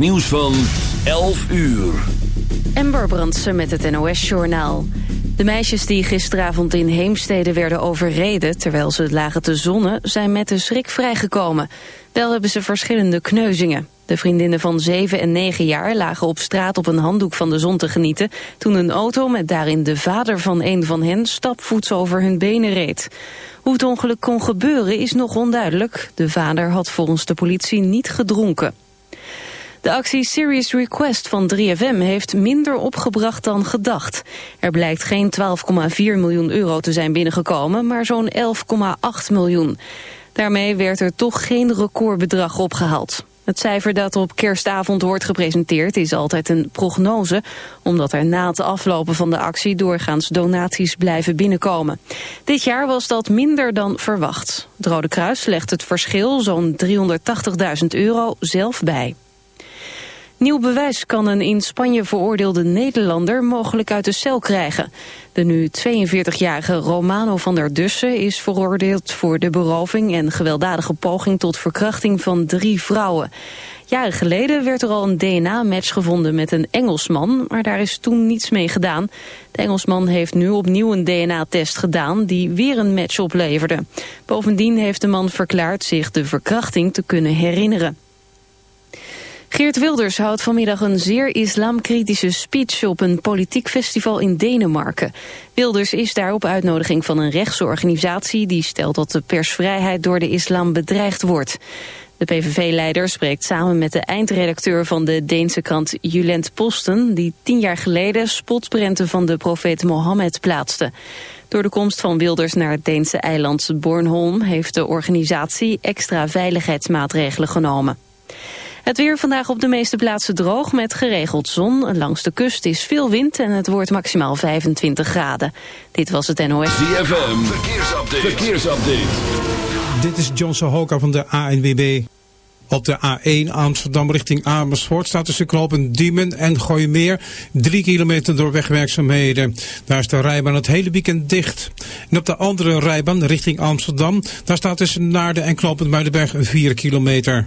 nieuws van 11 uur. Ember Brandsen met het NOS-journaal. De meisjes die gisteravond in Heemstede werden overreden... terwijl ze lagen te zonnen, zijn met de schrik vrijgekomen. Wel hebben ze verschillende kneuzingen. De vriendinnen van 7 en 9 jaar lagen op straat op een handdoek van de zon te genieten... toen een auto met daarin de vader van een van hen stapvoets over hun benen reed. Hoe het ongeluk kon gebeuren is nog onduidelijk. De vader had volgens de politie niet gedronken. De actie Serious Request van 3FM heeft minder opgebracht dan gedacht. Er blijkt geen 12,4 miljoen euro te zijn binnengekomen, maar zo'n 11,8 miljoen. Daarmee werd er toch geen recordbedrag opgehaald. Het cijfer dat op kerstavond wordt gepresenteerd is altijd een prognose, omdat er na het aflopen van de actie doorgaans donaties blijven binnenkomen. Dit jaar was dat minder dan verwacht. Het Rode Kruis legt het verschil, zo'n 380.000 euro, zelf bij. Nieuw bewijs kan een in Spanje veroordeelde Nederlander mogelijk uit de cel krijgen. De nu 42-jarige Romano van der Dussen is veroordeeld voor de beroving en gewelddadige poging tot verkrachting van drie vrouwen. Jaren geleden werd er al een DNA-match gevonden met een Engelsman, maar daar is toen niets mee gedaan. De Engelsman heeft nu opnieuw een DNA-test gedaan die weer een match opleverde. Bovendien heeft de man verklaard zich de verkrachting te kunnen herinneren. Geert Wilders houdt vanmiddag een zeer islamkritische speech op een politiek festival in Denemarken. Wilders is daar op uitnodiging van een rechtse organisatie die stelt dat de persvrijheid door de islam bedreigd wordt. De PVV-leider spreekt samen met de eindredacteur van de Deense krant Julent Posten... die tien jaar geleden spotprenten van de profeet Mohammed plaatste. Door de komst van Wilders naar het Deense eiland Bornholm... heeft de organisatie extra veiligheidsmaatregelen genomen. Het weer vandaag op de meeste plaatsen droog met geregeld zon. Langs de kust is veel wind en het wordt maximaal 25 graden. Dit was het NOS. ZFM, verkeersupdate. verkeersupdate. Dit is John Sohoka van de ANWB. Op de A1 Amsterdam richting Amersfoort staat tussen knopen Diemen en Gooimeer 3 kilometer door wegwerkzaamheden. Daar is de rijbaan het hele weekend dicht. En op de andere rijbaan richting Amsterdam, daar staat tussen Naarden en knopen Muidenberg 4 kilometer.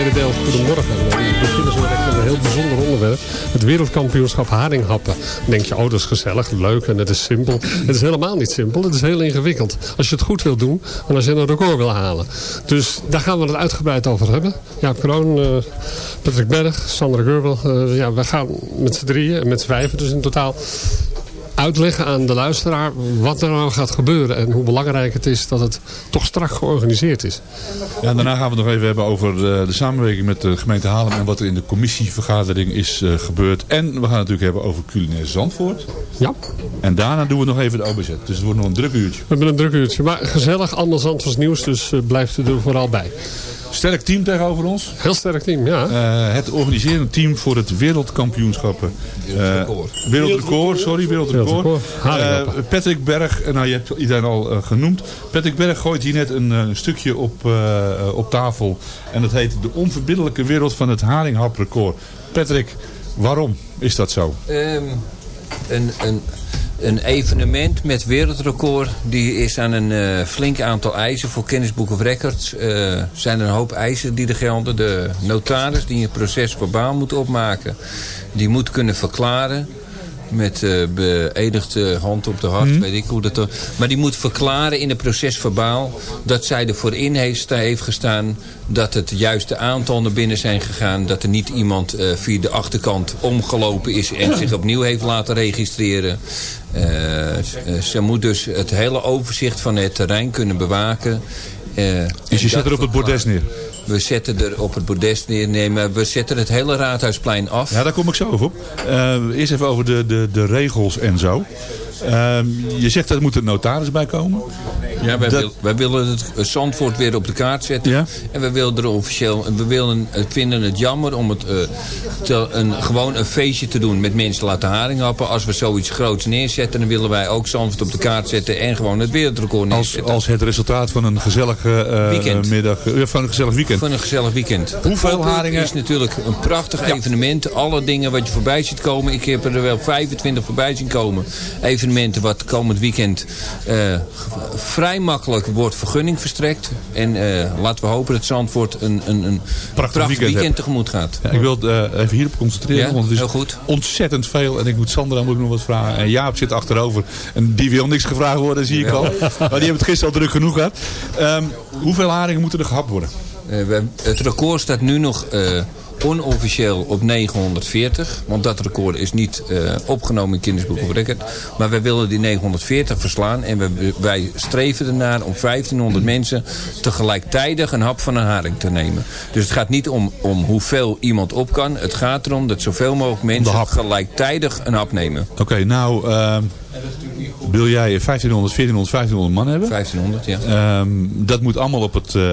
Tweede deel. Goedemorgen. We beginnen zo met een heel bijzonder onderwerp. Het wereldkampioenschap haringhappen. Dan denk je, oh dat is gezellig, leuk en het is simpel. Het is helemaal niet simpel, het is heel ingewikkeld. Als je het goed wilt doen en als je een record wil halen. Dus daar gaan we het uitgebreid over hebben. Jaap Kroon, uh, Patrick Berg, Sandra Gerbel. Uh, ja, we gaan met z'n drieën met z'n vijven dus in totaal uitleggen aan de luisteraar wat er nou gaat gebeuren. En hoe belangrijk het is dat het toch strak georganiseerd is. Ja, daarna gaan we het nog even hebben over de, de samenwerking met de gemeente Haarlem. En wat er in de commissievergadering is uh, gebeurd. En we gaan het natuurlijk hebben over culinair Zandvoort. Ja. En daarna doen we nog even de OBZ. Dus het wordt nog een druk uurtje. We hebben een druk uurtje. Maar gezellig, anders Zandvoorts nieuws. Dus uh, blijft u er vooral bij. Sterk team tegenover ons. Heel sterk team, ja. Uh, het organiserende team voor het wereldkampioenschappen. Wereldrecord. Uh, wereldrecord, sorry, wereldrecord. wereldrecord. Uh, Patrick Berg, nou je hebt iedereen al genoemd. Patrick Berg gooit hier net een, een stukje op, op tafel. En dat heet de onverbiddelijke wereld van het haringhaprecord. Patrick, waarom is dat zo? Um, een, een een evenement met wereldrecord. Die is aan een uh, flink aantal eisen voor Kennisboek of Records. Uh, zijn er een hoop eisen die er gelden. De notaris die een proces verbaal moet opmaken. Die moet kunnen verklaren met uh, beëdigde hand op de hart, hmm. weet ik hoe dat... Maar die moet verklaren in het proces verbaal dat zij ervoor in heeft, heeft gestaan dat het juiste aantal naar binnen zijn gegaan. Dat er niet iemand uh, via de achterkant omgelopen is en zich opnieuw heeft laten registreren. Uh, ze moet dus het hele overzicht van het terrein kunnen bewaken. dus je zet er op het bordes neer? We zetten er op het bordes neer. Nee, maar we zetten het hele Raadhuisplein af. Ja, daar kom ik zo over op. Uh, eerst even over de, de, de regels en zo. Uh, je zegt dat er moet een notaris bij komen. Ja, wij, dat... wil, wij willen het Zandvoort weer op de kaart zetten. Ja? En we willen er officieel. We willen, vinden het jammer om het uh, te, een, gewoon een feestje te doen met mensen laten haringhappen. Als we zoiets groots neerzetten, dan willen wij ook Zandvoort op de kaart zetten en gewoon het wereldrecord neerzetten. Als, als het resultaat van een gezellige middag, van een gezellig weekend. Van een gezellig weekend. Hoeveel haringen? Het is natuurlijk een prachtig ja. evenement. Alle dingen wat je voorbij ziet komen. Ik heb er wel 25 voorbij zien komen. Evenementen wat komend weekend uh, vrij makkelijk wordt vergunning verstrekt. En uh, laten we hopen dat Zandvoort een, een, een prachtig, prachtig weekend, weekend tegemoet gaat. Ja, ik wil uh, even hierop concentreren. Ja, want het is heel goed. ontzettend veel. En ik moet Sandra moet ik nog wat vragen. En Jaap zit achterover. En die wil niks gevraagd worden, zie ik al. Maar die hebben het gisteren al druk genoeg gehad. Um, hoeveel haringen moeten er gehapt worden? We, het record staat nu nog onofficieel op 940. Want dat record is niet uh, opgenomen in Kindersboek of Record. Maar wij willen die 940 verslaan. En we, wij streven ernaar om 1500 mensen tegelijkertijd een hap van een haring te nemen. Dus het gaat niet om, om hoeveel iemand op kan. Het gaat erom dat zoveel mogelijk mensen gelijktijdig een hap nemen. Oké, okay, nou... wil jij 1500, 1400, 1500 man hebben. 1500, ja. Um, dat moet allemaal op het, uh,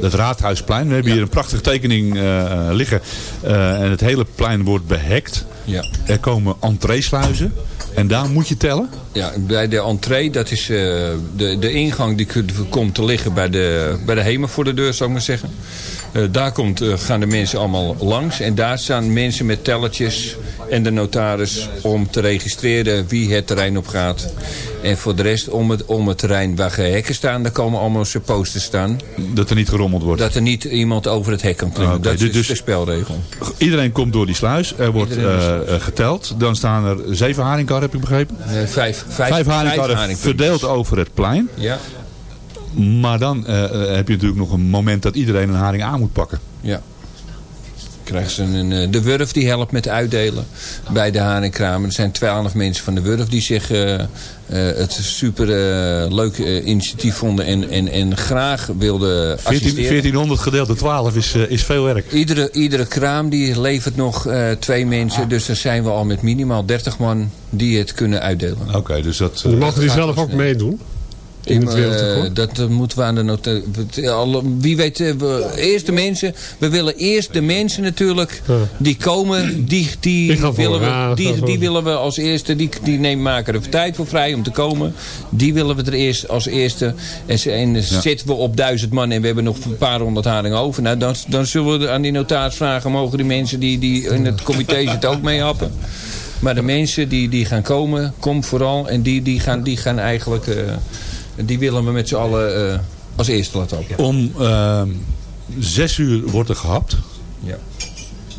het Raadhuisplein. We hebben ja. hier een prachtige tekening uh, liggen. Uh, en het hele plein wordt behekt. Ja. Er komen entreesluizen. En daar moet je tellen? Ja, bij de entree, dat is de, de ingang die komt te liggen bij de, bij de HEMA voor de deur, zou ik maar zeggen. Uh, daar komt, uh, gaan de mensen allemaal langs. En daar staan mensen met tellertjes en de notaris om te registreren wie het terrein op gaat. En voor de rest om het, om het terrein waar hekken staan, daar komen allemaal zijn posters staan. Dat er niet gerommeld wordt? Dat er niet iemand over het hek kan klimmen. Ah, okay. Dat is dus, de spelregel. Iedereen komt door die sluis. Er wordt uh, geteld. Dan staan er zeven haringkarren, heb ik begrepen? vijf. Vijf, vijf haringkarren verdeeld over het plein. Ja. Maar dan uh, heb je natuurlijk nog een moment dat iedereen een haring aan moet pakken. Ja. Krijgen ze een, een, de Wurf die helpt met uitdelen bij de haringkramen. Er zijn twaalf mensen van de Wurf die zich uh, uh, het super uh, leuk initiatief vonden en, en, en graag wilden 14, 1400 gedeeld door 12 is, is veel werk. Iedere, iedere kraam die levert nog twee mensen. Ah. Dus dan zijn we al met minimaal 30 man die het kunnen uitdelen. Oké, okay, dus dat... Mogen die zelf ook meedoen? In het wereldrecord? Dat, dat moeten we aan de notaris... Wie weet, we, eerst de mensen... We willen eerst de mensen natuurlijk die komen, die, die, die willen, we, die, die willen we als eerste... Die, die nemen, maken er tijd voor vrij om te komen. Die willen we er eerst als eerste. En, en ja. zitten we op duizend man en we hebben nog een paar honderd haringen over. Nou, dan, dan zullen we aan die notaris vragen... mogen die mensen die, die in het comité zitten ook mee happen? Maar de mensen die, die gaan komen, kom vooral. En die, die, gaan, die gaan eigenlijk... Uh, die willen we met z'n allen uh, als eerste laten openen. Om uh, zes uur wordt er gehapt. Ja.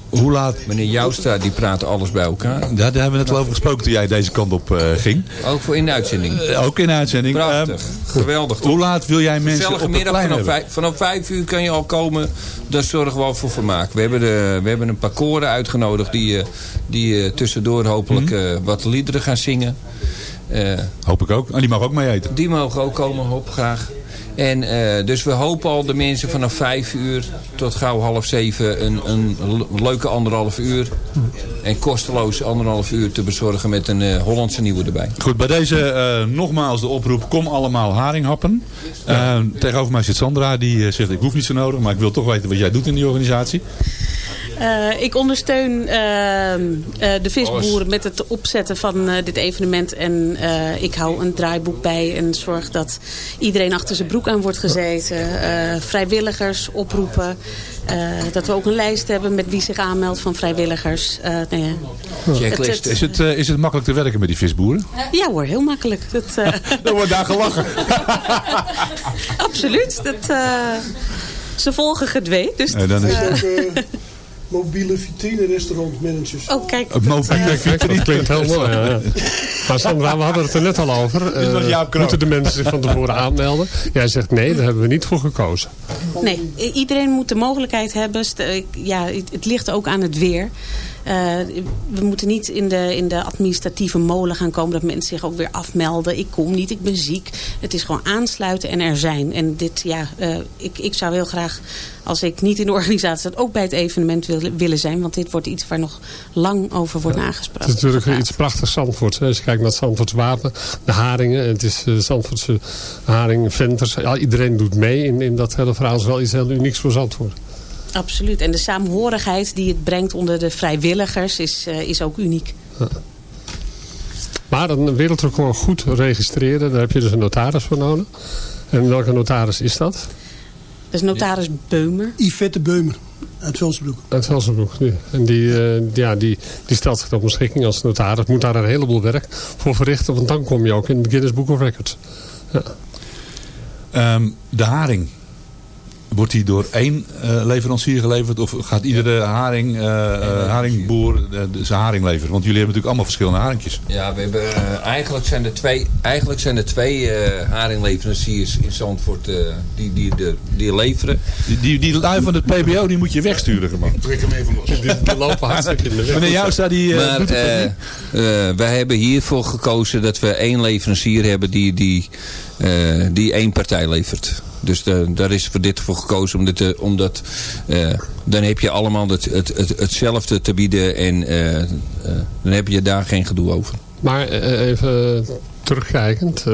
Hoe laat? Meneer Joustra, die praat alles bij elkaar. Ja, daar hebben we net al over gesproken toen jij deze kant op uh, ging. Ook voor in de uitzending. Uh, ook in de uitzending. Prachtig. Um, Geweldig. Hoe laat wil jij mensen Gezellige op middag plein vanaf vijf, vanaf vijf uur kan je al komen. Daar zorgen we al voor vermaak. We hebben, de, we hebben een paar koren uitgenodigd die, uh, die tussendoor hopelijk -hmm. wat liederen gaan zingen. Hoop ik ook. En die mag ook mee eten. Die mogen ook komen, hoop graag. En uh, dus we hopen al de mensen vanaf vijf uur tot gauw half zeven een, een leuke anderhalf uur. En kosteloos anderhalf uur te bezorgen met een uh, Hollandse nieuwe erbij. Goed, bij deze uh, nogmaals de oproep. Kom allemaal haringhappen. Ja. tegenover mij zit Sandra. Die zegt ik hoef niet zo nodig. Maar ik wil toch weten wat jij doet in die organisatie. Uh, ik ondersteun uh, uh, de visboeren met het opzetten van dit evenement. En ik hou een draaiboek bij en zorg dat iedereen achter zijn broek aan wordt gezeten. vrijwilligers oproepen. dat we ook een lijst hebben met wie zich aanmeldt van vrijwilligers. nee, Checklist. is, het, is het makkelijk te werken met die visboeren? ja hoor, heel makkelijk. Dat, Dan wordt daar gelachen. Absoluut. Dat, ze volgen gedwee. Dus dan is mobiele vitrine restaurant managers. Oh, kijk. Het mobiele vitrine. Dat klinkt heel mooi. Ja. Maar Sandra, we hadden het er net al over. Uh, moeten de mensen zich van tevoren aanmelden? Jij zegt nee, daar hebben we niet voor gekozen. Nee, iedereen moet de mogelijkheid hebben. Ja, het ligt ook aan het weer. Uh, we moeten niet in de, in de administratieve molen gaan komen dat mensen zich ook weer afmelden. Ik kom niet, ik ben ziek. Het is gewoon aansluiten en er zijn. En dit, ja, uh, ik, ik zou heel graag, als ik niet in de organisatie zat, ook bij het evenement willen, willen zijn. Want dit wordt iets waar nog lang over wordt ja, nagesproken. Het is natuurlijk iets prachtigs Zandvoort. Als je kijkt naar het Zandvoorts wapen, de haringen. Het is uh, Zandvoortse haring, venters. Ja, iedereen doet mee in, in dat hele verhaal. Het is wel iets heel unieks voor Zandvoort. Absoluut. En de saamhorigheid die het brengt onder de vrijwilligers is, uh, is ook uniek. Ja. Maar een wereldrecord goed registreren, daar heb je dus een notaris voor nodig. En welke notaris is dat? Dat is notaris Beumer. Yvette Beumer, uit Velsenbroek. Uit Velsenbroek, ja. En die, uh, ja, die, die stelt zich op beschikking als notaris. Moet daar een heleboel werk voor verrichten, want dan kom je ook in het Guinness Book of Records. Ja. Um, de haring. Wordt die door één uh, leverancier geleverd? Of gaat iedere haring, uh, uh, haringboer zijn haring leveren? Want jullie hebben natuurlijk allemaal verschillende haringjes. Ja, we hebben, eigenlijk zijn er twee, eigenlijk zijn er twee haringleveranciers in Zandvoort die, die, die, die leveren. Die, die, die lui van het PBO die moet je wegsturen, man. Trek hem even los. Die, die lopen hartstikke in de weg. Meneer die maar, wij hebben hiervoor gekozen dat we één leverancier hebben die, die, die één partij levert. Dus de, daar is voor dit voor gekozen. Omdat, uh, omdat uh, dan heb je allemaal het, het, het, hetzelfde te bieden. En uh, dan heb je daar geen gedoe over. Maar even terugkijkend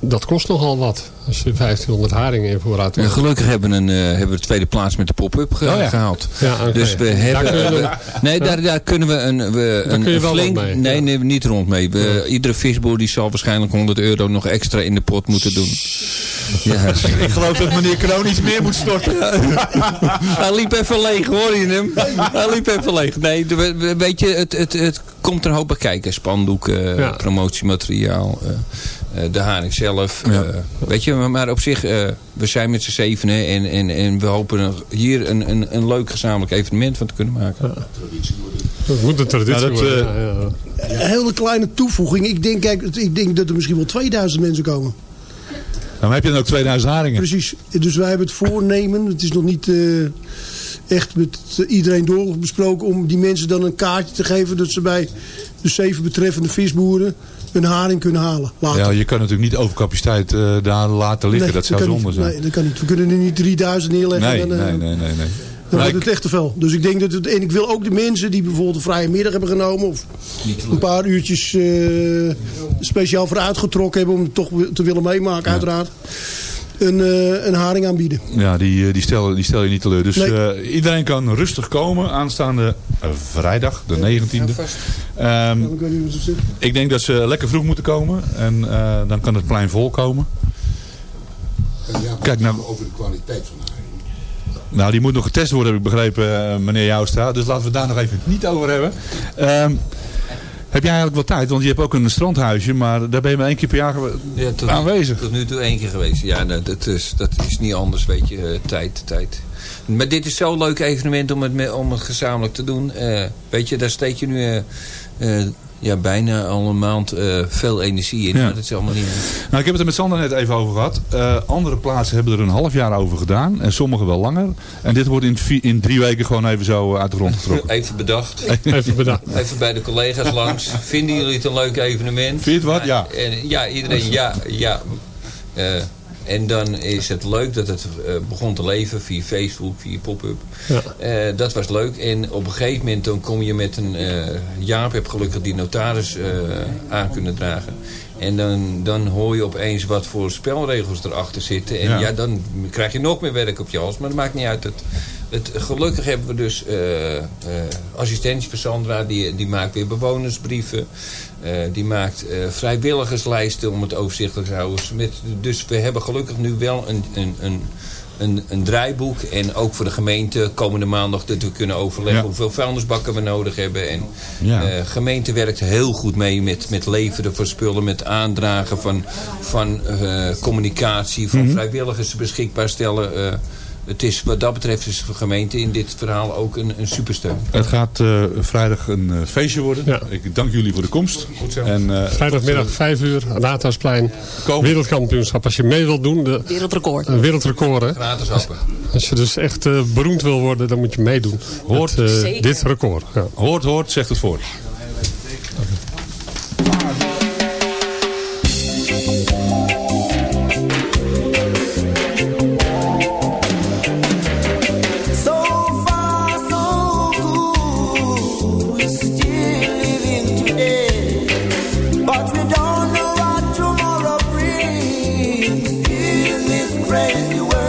dat kost nogal wat. Als je 1500 haringen in voorraad hebt. gelukkig hebben we, een, hebben we de tweede plaats met de pop-up ge oh ja. gehaald. Ja, okay. Dus we hebben... Daar we, nee, ja. daar, daar kunnen we een, we, een, kun je wel flink... Mee, nee, nee, niet rond mee. We, iedere visboer die zal waarschijnlijk 100 euro nog extra in de pot moeten doen. Ja. Ik geloof dat meneer Kroon iets meer moet storten. Hij liep even leeg, hoor je hem? Hij liep even leeg. Nee, weet je, het, het, het komt er een hoop bij kijken. Spandoeken, promotiemateriaal... Uh, de haring zelf. Ja. Weet je, maar op zich, we zijn met z'n zevenen en, en, en we hopen hier een, een, een leuk gezamenlijk evenement van te kunnen maken. Ja. Dat moet een traditie ja, dat, worden. Uh, ja, een hele kleine toevoeging. Ik denk, kijk, ik denk dat er misschien wel 2000 mensen komen. Dan heb je dan ook 2000 haringen. Precies. Dus wij hebben het voornemen. Het is nog niet echt met iedereen doorbesproken om die mensen dan een kaartje te geven dat ze bij de zeven betreffende visboeren een haring kunnen halen. Later. Ja, je kan natuurlijk niet overcapaciteit uh, daar laten liggen. Nee, dat zou zonde zijn. Nee, dat kan niet. We kunnen er niet 3000 neerleggen. Nee, uh, nee, nee, nee, nee. Dan wordt het echt te veel. Dus ik denk dat het, en ik wil ook de mensen die bijvoorbeeld een vrije middag hebben genomen. Of een paar uurtjes uh, speciaal voor uitgetrokken hebben om het toch te willen meemaken ja. uiteraard. Een, uh, een, haring aanbieden. Ja, die, die, stel, die stel je niet teleur. Dus nee. uh, iedereen kan rustig komen aanstaande vrijdag, de 19e. Ja, um, ik denk dat ze lekker vroeg moeten komen. En dan kan het plein vol komen. Kijk nou over de kwaliteit van. Nou, die moet nog getest worden, heb ik begrepen, meneer Joustra. Dus laten we het daar nog even niet over hebben. Um, Heb jij eigenlijk wel tijd? Want je hebt ook een strandhuisje, maar daar ben je maar één keer per jaar ja, tot aanwezig. Tot nu toe één keer geweest. Ja, nou, dat, is, dat is niet anders, weet je. Uh, tijd, tijd. Maar dit is zo'n leuk evenement om het, om het gezamenlijk te doen. Uh, weet je, daar steek je nu uh, ja, bijna al een maand veel energie in. Ja. Maar dat is allemaal niet... Nou, ik heb het er met Sander net even over gehad. Andere plaatsen hebben er een half jaar over gedaan. En sommige wel langer. En dit wordt in, in drie weken gewoon even zo uit de grond getrokken. Even bedacht. even bedacht. Even bij de collega's langs. Vinden jullie het een leuk evenement? Vind je het wat? Ja. En, ja, iedereen ja. ja. Uh, en dan is het leuk dat het uh, begon te leven via Facebook, via pop-up. Ja. Uh, dat was leuk. En op een gegeven moment dan kom je met een... Uh, Jaap heb gelukkig die notaris aan kunnen dragen. En dan, dan hoor je opeens wat voor spelregels erachter zitten. En ja. ja. dan krijg je nog meer werk op je hals. Maar dat maakt niet uit. Het, het, gelukkig hebben we dus uh, uh, assistentie van Sandra. Die, die maakt weer bewonersbrieven. Uh, die maakt vrijwilligerslijsten om het overzichtelijk te houden. Met, dus we hebben gelukkig nu wel een, een, een een, een draaiboek. En ook voor de gemeente komende maandag dat we kunnen overleggen ja. hoeveel vuilnisbakken we nodig hebben. En ja. uh, gemeente werkt heel goed mee met, met leveren van spullen, met aandragen van, van uh, communicatie, van mm -hmm. vrijwilligers beschikbaar stellen. Uh, het is, wat dat betreft is de gemeente in dit verhaal ook een, een supersteun. Het gaat uh, vrijdag een uh, feestje worden. Ja. Ik dank jullie voor de komst. Goed zo. En, uh, Vrijdagmiddag 5 uur, Raadhuisplein. Wereldkampioenschap. Als je mee wilt doen. De, wereldrecord. Een wereldrecord. Hè. Gratis open. Als, als je dus echt beroemd wil worden, dan moet je meedoen. Hoort met, dit record. Ja. Hoort, hoort, zegt het voor. raise you up.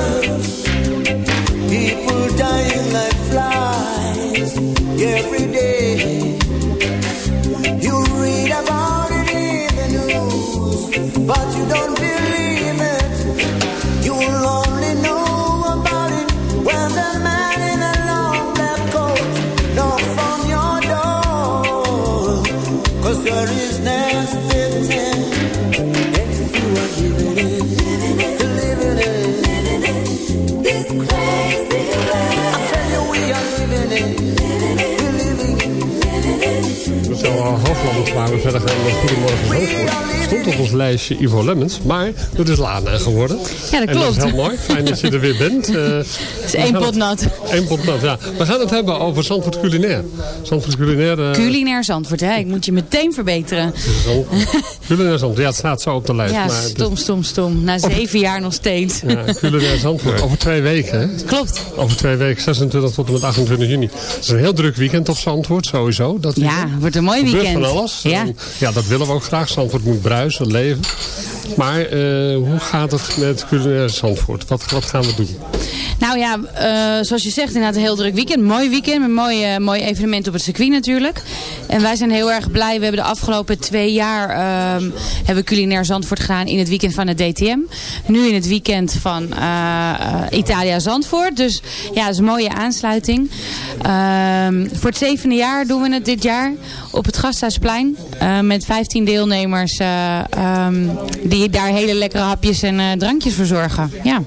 Hooglanders waren we verder gaan met Goedemorgen Zandvoort. Stond op ons lijstje Ivo Lemmens, maar dat is Lana geworden. Ja, dat klopt. En dat is heel mooi. Fijn dat je er weer bent. Uh, het is één pot nat. Eén pot nat, ja. We gaan het hebben over Zandvoort culinair. Zandvoort culinair. Uh, culinair Zandvoort, hè. Ik moet je meteen verbeteren. culinair Zandvoort, ja, het staat zo op de lijst. Ja, maar stom, stom, stom. Na zeven jaar nog steeds. Ja, culinair Zandvoort, over twee weken. Hè? Klopt. Over twee weken, 26 tot en met 28 juni. Het is een heel druk weekend op Zandvoort, sowieso. Dat ja, het wordt een mooi weekend. van alles. Ja. ja, dat willen we ook graag. Zandvoort moet bruisen, leven. Maar uh, hoe gaat het met culinair Zandvoort? Wat, wat gaan we doen? Nou ja, uh, zoals je zegt, inderdaad een heel druk weekend. Mooi weekend, een mooi, uh, mooi evenement op het circuit natuurlijk. En wij zijn heel erg blij. We hebben de afgelopen twee jaar uh, hebben culinair Zandvoort gedaan in het weekend van het DTM. Nu in het weekend van Italia Zandvoort. Dus ja, dat is een mooie aansluiting. Ehm, voor het zevende jaar doen we het dit jaar op het Gasthuisplein. met 15 deelnemers um, die daar hele lekkere hapjes en drankjes verzorgen. Ja.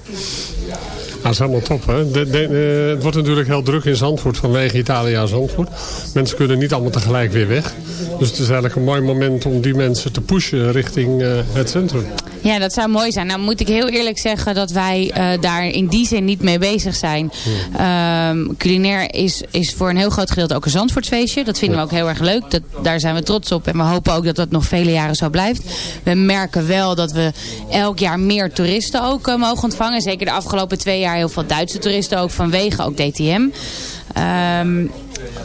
Dat is helemaal top. Hè? De, uh, het wordt natuurlijk heel druk in Zandvoort vanwege Italia Zandvoort. Mensen kunnen niet allemaal tegelijk weer weg. Dus het is eigenlijk een mooi moment om die mensen te pushen richting uh, het centrum. Ja, dat zou mooi zijn. Nou moet ik heel eerlijk zeggen dat wij uh, daar in die zin niet mee bezig zijn. Ja. Um, culinair is, is voor een heel groot gedeelte ook een Zandvoortsfeestje. Dat vinden we ook heel erg leuk. Dat, daar zijn we trots op. En we hopen ook dat dat nog vele jaren zo blijft. We merken wel dat we elk jaar meer toeristen ook uh, mogen ontvangen. Zeker de afgelopen twee jaar heel veel Duitse toeristen ook vanwege ook DTM. Um,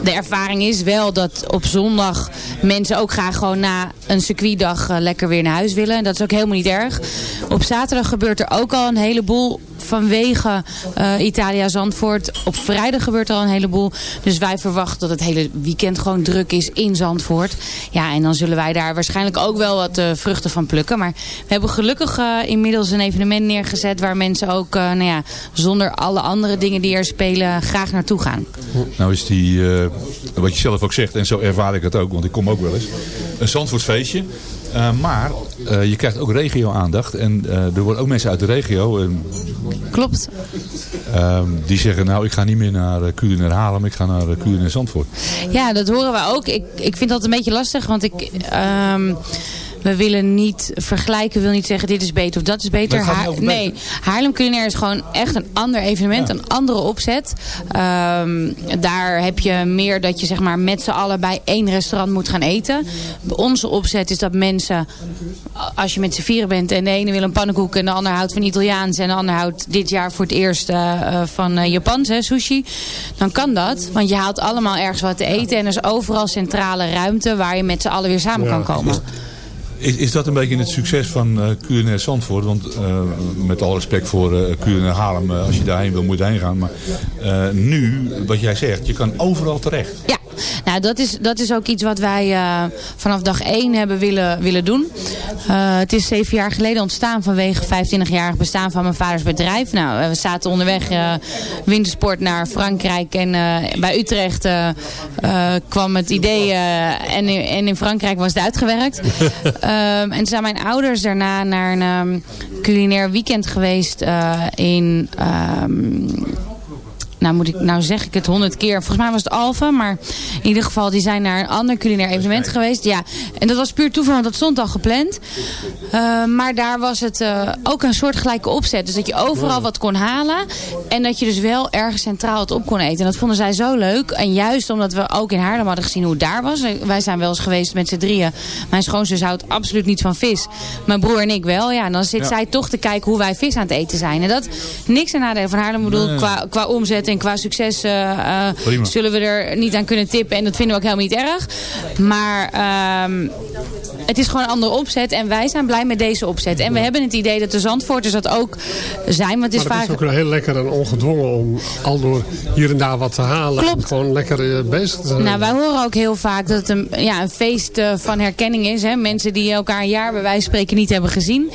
de ervaring is wel dat op zondag mensen ook graag gewoon na een circuitdag uh, lekker weer naar huis willen. En dat is ook helemaal niet erg. Op zaterdag gebeurt er ook al een heleboel vanwege uh, Italia Zandvoort. Op vrijdag gebeurt er al een heleboel. Dus wij verwachten dat het hele weekend gewoon druk is in Zandvoort. Ja, en dan zullen wij daar waarschijnlijk ook wel wat uh, vruchten van plukken. Maar we hebben gelukkig uh, inmiddels een evenement neergezet... waar mensen ook nou ja, zonder alle andere dingen die er spelen graag naartoe gaan. Nou is die, wat je zelf ook zegt, en zo ervaar ik het ook, want ik kom ook wel eens... een Zandvoortsfeestje. Uh, maar uh, je krijgt ook regio-aandacht. En uh, er worden ook mensen uit de regio. Klopt. Ehm, die zeggen, nou ik ga niet meer naar uh, Haarlem. Ik ga naar uh, Zandvoort. Ja, dat horen we ook. Ik, ik vind dat een beetje lastig. Want ik... Um, we willen niet vergelijken, wil niet zeggen dit is beter of dat is beter. nee, Haarlem Culinair is gewoon echt een ander evenement, een andere opzet. Um, daar heb je meer dat je zeg maar met z'n allen bij één restaurant moet gaan eten. Onze opzet is dat mensen, als je met z'n vieren bent en de ene wil een pannenkoek en de ander houdt van Italiaans en de ander houdt dit jaar voor het eerst uh, van uh, Japans, hè, sushi. Dan kan dat, want je haalt allemaal ergens wat te eten en er is overal centrale ruimte waar je met z'n allen weer samen kan komen. Is, is dat een beetje het succes van uh, QNR Zandvoort? Want uh, met alle respect voor uh, QNR Haarlem, als je daarheen wil moet je heen gaan. Maar nu, wat jij zegt, je kan overal terecht. Ja, nou, dat is, dat is ook iets wat wij uh, vanaf dag 1 hebben willen, willen doen. Uh, het is zeven jaar geleden ontstaan vanwege 25-jarig bestaan van mijn vaders bedrijf. Nou, we zaten onderweg uh, wintersport naar Frankrijk en bij Utrecht kwam het idee en, in, en in Frankrijk was het uitgewerkt. um, en zijn mijn ouders daarna naar een um, culinair weekend geweest in... Um, nou moet ik, nou zeg ik het honderd keer. Volgens mij was het Alfa, maar in ieder geval die zijn naar een ander culinair evenement geweest. Ja, en dat was puur toeval, want dat stond al gepland. Uh, maar daar was het uh, ook een soort gelijke opzet. Dus dat je overal wat kon halen en dat je dus wel ergens centraal het op kon eten. En dat vonden zij zo leuk. En juist omdat we ook in Haarlem hadden gezien hoe het daar was. Wij zijn wel eens geweest met z'n drieën. Mijn schoonzus houdt absoluut niet van vis. Mijn broer en ik wel. Ja, en dan zit ja. zij toch te kijken hoe wij vis aan het eten zijn. En dat niks aan nadelen van Haarlem. bedoel, nee. qua, qua omzet en qua succes uh, zullen we er niet aan kunnen tippen. En dat vinden we ook helemaal niet erg. Maar uh, het is gewoon een andere opzet. En wij zijn blij met deze opzet. En we hebben het idee dat de Zandvoorters dat ook zijn. Want het is maar het vaak... is ook heel lekker en ongedwongen om al door hier en daar wat te halen. Klopt. Gewoon lekker uh, bezig te zijn. Nou, wij horen ook heel vaak dat het een, ja, een feest van herkenning is. Hè? Mensen die elkaar een jaar bij wijze van spreken niet hebben gezien.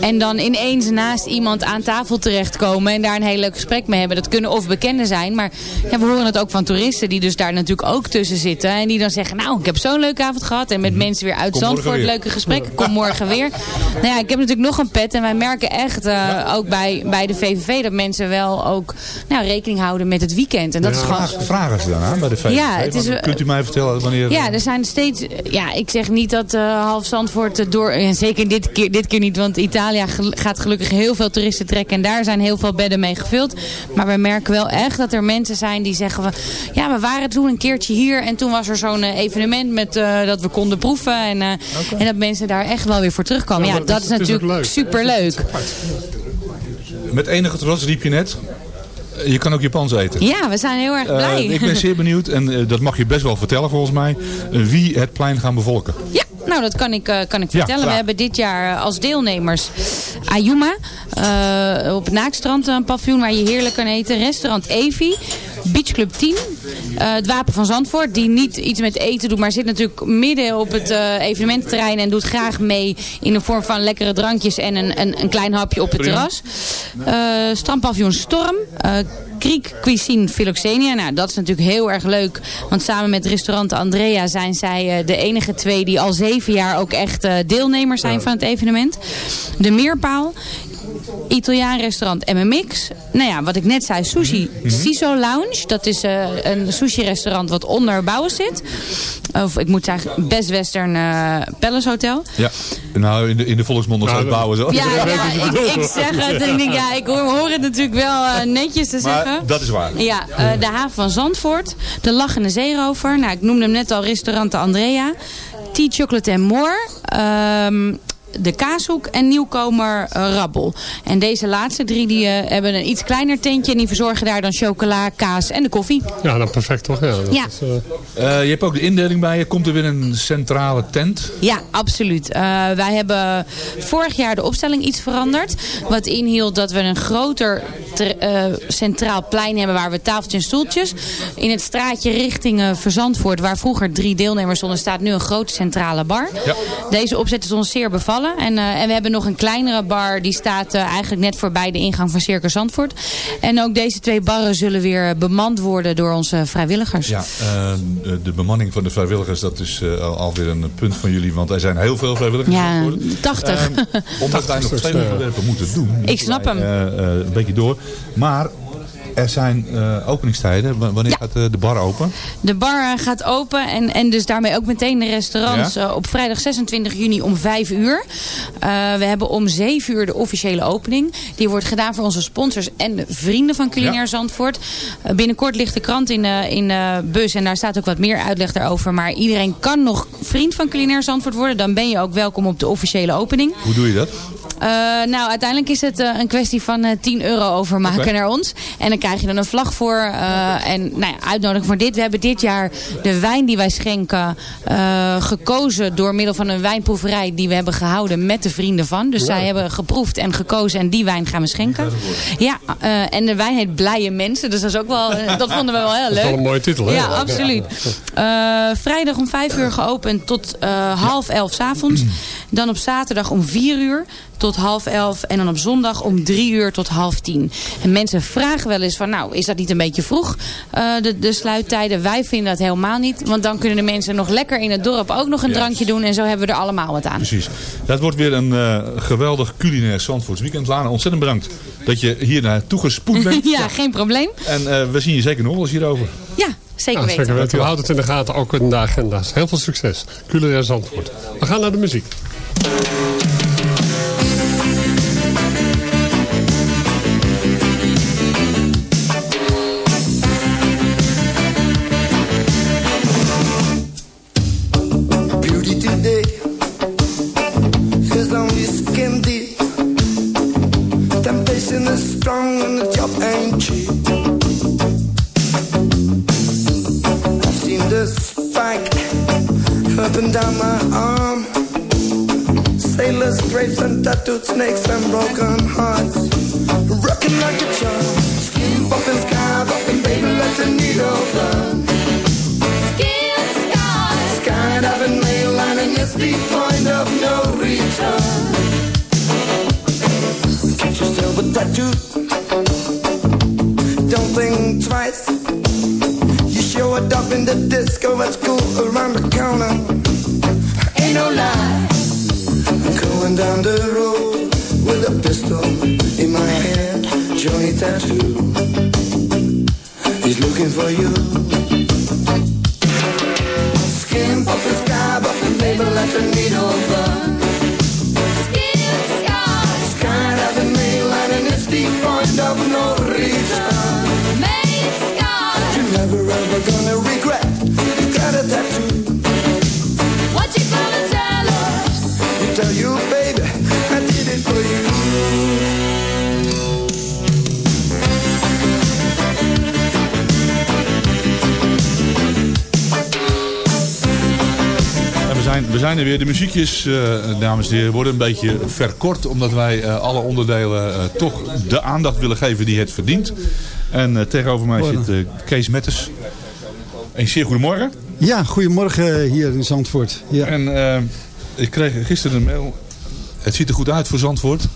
En dan ineens naast iemand aan tafel terechtkomen. En daar een heel leuk gesprek mee hebben. Dat kunnen of bekenden zijn. Maar ja, we horen het ook van toeristen die dus daar natuurlijk ook tussen zitten. En die dan zeggen, nou, ik heb zo'n leuke avond gehad. En met -hmm. mensen weer uit Kom Zandvoort, leuke gesprekken. Kom morgen weer. Nou ja, ik heb natuurlijk nog een pet. En wij merken echt, uh, ja. ook bij, bij de VVV, dat mensen wel ook nou, rekening houden met het weekend. En dat ja, is gewoon... Vragen ze dan aan bij de VVV? Ja, het is, kunt u mij vertellen wanneer... Ja, er zijn steeds... Ja, ik zeg niet dat uh, half Zandvoort door... En zeker dit keer, dit keer niet, want Italië gaat gelukkig heel veel toeristen trekken. En daar zijn heel veel bedden mee gevuld. Maar we merken wel echt dat er mensen zijn die zeggen... We, ja, we waren toen een keertje hier en toen was er zo'n uh, evenement met uh, dat we konden proeven. En, uh, okay. en dat mensen daar echt wel weer voor terugkomen. Ja, ja dat, is, is natuurlijk superleuk. Met enige trots riep je net, je kan ook Japans eten. Ja, we zijn heel erg blij. Uh, ik ben zeer benieuwd, en dat mag je best wel vertellen volgens mij, wie het plein gaan bevolken. Ja, nou dat kan ik, kan ik vertellen. Ja, we hebben dit jaar als deelnemers Ayuma, op het Naakstrand een paviljoen waar je heerlijk kan eten. Restaurant Evi, Beach Club 10, uh, het Wapen van Zandvoort, die niet iets met eten doet, maar zit natuurlijk midden op het uh, evenemententerrein en doet graag mee in de vorm van lekkere drankjes en een, een, een klein hapje op het terras. Uh, Storm, Kriek Cuisine Philoxenia. Nou, dat is natuurlijk heel erg leuk. Want samen met restaurant Andrea zijn zij de enige twee die al zeven jaar ook echt deelnemers zijn van het evenement. De Meerpaal. Italiaan restaurant MMX. Nou ja, wat ik net zei, Sushi mm -hmm. Siso Lounge. Dat is uh, een sushi restaurant wat onder bouwen zit. Of ik moet zeggen, Best Western uh, Palace Hotel. Ja, nou in de, in de volksmond nog nou, bouwen zo. Ja, ja, ja ik, ik, zeg het en ik denk, ja, ik hoor, hoor het natuurlijk wel uh, netjes te maar zeggen. dat is waar. Ja, de haven van Zandvoort. De Lachende Zeerover. Nou, ik noemde hem net al restaurant Andrea. Tea Chocolate and More. Um, de Kaashoek en nieuwkomer uh, Rabbel. En deze laatste drie die, uh, hebben een iets kleiner tentje. En die verzorgen daar dan chocola, kaas en de koffie. Ja, dan perfect toch? Ja. ja. Is, uh... je hebt ook de indeling bij je. Komt er weer een centrale tent? Ja, absoluut. wij hebben vorig jaar de opstelling iets veranderd. Wat inhield dat we een groter centraal plein hebben waar we tafeltjes en stoeltjes. In het straatje richting Verzandvoort, waar vroeger drie deelnemers stonden, staat nu een grote centrale bar. Ja. Deze opzet is ons zeer bevallen. En, uh, en we hebben nog een kleinere bar. Die staat uh, eigenlijk net voorbij de ingang van Circus Zandvoort. En ook deze twee barren zullen weer bemand worden door onze vrijwilligers. Ja, uh, de, de, bemanning van de vrijwilligers, dat is alweer een punt van jullie. Want er zijn heel veel vrijwilligers. Ja, 80. omdat wij nog twee onderwerpen moeten doen. Ik snap hem. een beetje door. Maar er zijn uh, openingstijden. Wanneer gaat uh, de bar open? De bar uh, gaat open en, en dus daarmee ook meteen de restaurants ja? op vrijdag 26 juni om 5 uur. we hebben om 7 uur de officiële opening. Die wordt gedaan voor onze sponsors en de vrienden van Culinair ja. Zandvoort. binnenkort ligt de krant in, in de bus en daar staat ook wat meer uitleg daarover. Maar iedereen kan nog vriend van Culinair Zandvoort worden. Dan ben je ook welkom op de officiële opening. Hoe doe je dat? Nou, uiteindelijk is het een kwestie van 10 euro overmaken okay. naar ons. En dan krijg je dan een vlag voor. En nou ja, uitnodiging voor dit. We hebben dit jaar de wijn die wij schenken gekozen door middel van een wijnproeverij die we hebben gehouden met de vrienden van. Dus wow. zij hebben geproefd en gekozen en die wijn gaan we schenken. Ja, uh, en de wijn heet Blije Mensen. Dus dat is ook wel, dat vonden we wel heel leuk. Dat is wel een mooie titel hè? Ja, absoluut. vrijdag om vijf uur geopend tot half elf s avonds. Dan op zaterdag om vier uur tot half elf. En dan op zondag om drie uur tot half tien. En mensen vragen wel eens van, nou, is dat niet een beetje vroeg, uh, de, de sluittijden? Wij vinden dat helemaal niet. Want dan kunnen de mensen nog lekker in het dorp ook nog een yes. drankje doen. En zo hebben we er allemaal wat aan. Precies. Dat wordt weer een uh, geweldig culinair Zandvoorts weekend. Lana, ontzettend bedankt dat je hier naartoe gespoed bent. ja, ja, geen probleem. En uh, we zien je zeker nog eens hierover. Ja, zeker ja, weten. Zeker weten. We houden het in de gaten, ook in de agenda's. Heel veel succes. Culinair Zandvoort. We gaan naar de muziek. Thank you. Muziekjes, uh, dames en heren, worden een beetje verkort. Omdat wij uh, alle onderdelen uh, toch de aandacht willen geven die het verdient. En tegenover mij zit Kees Metters. Een zeer goedemorgen. Ja, goedemorgen hier in Zandvoort. Ja. En ik kreeg gisteren een mail. Het ziet er goed uit voor Zandvoort.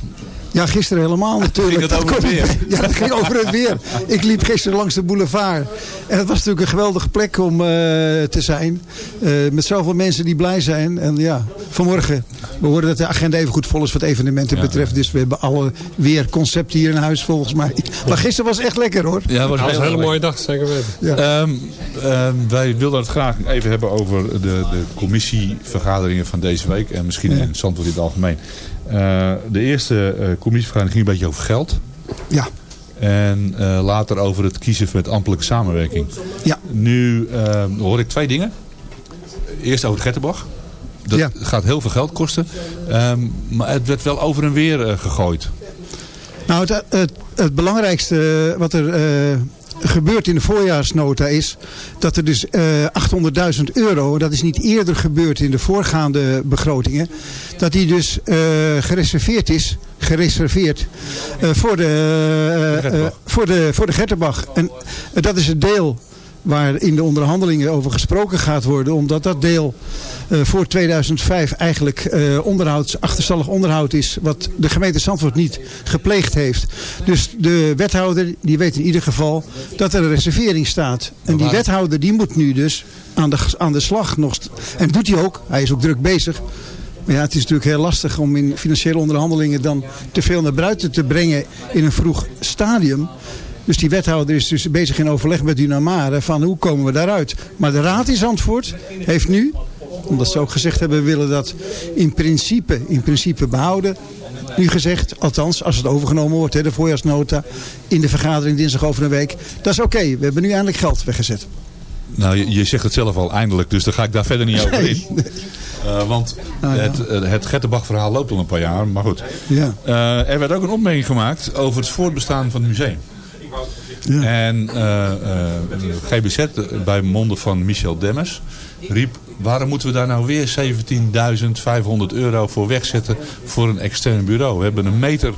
Ja, gisteren helemaal natuurlijk. Ging het over het weer? Ja, dat ging over het weer. Ik liep gisteren langs de boulevard. En het was natuurlijk een geweldige plek om uh, te zijn. Uh, met zoveel mensen die blij zijn. En ja, vanmorgen. We horen dat de agenda even goed vol is wat evenementen ja, betreft. Dus we hebben alle weer concepten hier in huis volgens mij. Maar gisteren was echt lekker hoor. Ja, het was, was een hele mooie dag, zeker weten. Ja. Um, um, wij wilden het graag even hebben over de, de commissievergaderingen van deze week. En misschien ja. in Zandvoort in het algemeen. Uh, de eerste uh, commissievergadering ging een beetje over geld. Ja. En uh, later over het kiezen met ambtelijke samenwerking. Ja. Nu hoor ik twee dingen. Eerst over het Gettenbach. Dat Ja. gaat heel veel geld kosten. Ehm, maar het werd wel over en weer eh, gegooid. Nou, het, het, het belangrijkste wat er eh, gebeurt in de voorjaarsnota is dat er dus eh 800.000 euro, dat is niet eerder gebeurd in de voorgaande begrotingen, dat die dus eh, gereserveerd is, gereserveerd eh, voor, de, eh, eh, voor, de, voor de Getterbach. En eh, dat is het deel waar in de onderhandelingen over gesproken gaat worden. Omdat dat deel eh, voor 2005 eigenlijk onderhouds, achterstallig onderhoud is. Wat de gemeente Zandvoort niet gepleegd heeft. Dus de wethouder die weet in ieder geval dat er een reservering staat. En die wethouder die moet nu dus aan de, aan de slag nog. En doet hij ook. Hij is ook druk bezig. Maar ja, het is natuurlijk heel lastig om in financiële onderhandelingen dan te veel naar buiten te brengen in een vroeg stadium. Dus die wethouder is dus bezig in overleg met Dynamare van hoe komen we daaruit. Maar de raad in Zandvoort heeft nu, omdat ze ook gezegd hebben we willen dat in principe, in principe behouden. Nu gezegd, althans als het overgenomen wordt, hè, de voorjaarsnota in de vergadering dinsdag over een week. Dat is oké, we hebben nu eindelijk geld weggezet. Nou, je, je zegt het zelf al eindelijk, dus dan ga ik daar verder niet over in. Eh, want Ah, ja. het, eh, het Gettenbach-verhaal loopt al een paar jaar, maar goed. Ja. Eh, er werd ook een opmerking gemaakt over het voortbestaan van het museum. En eh, eh, GBZ, eh, bij monden van Michel Demmers, riep... waarom moeten we daar nou weer 17.500 euro voor wegzetten voor een extern bureau? We hebben een meter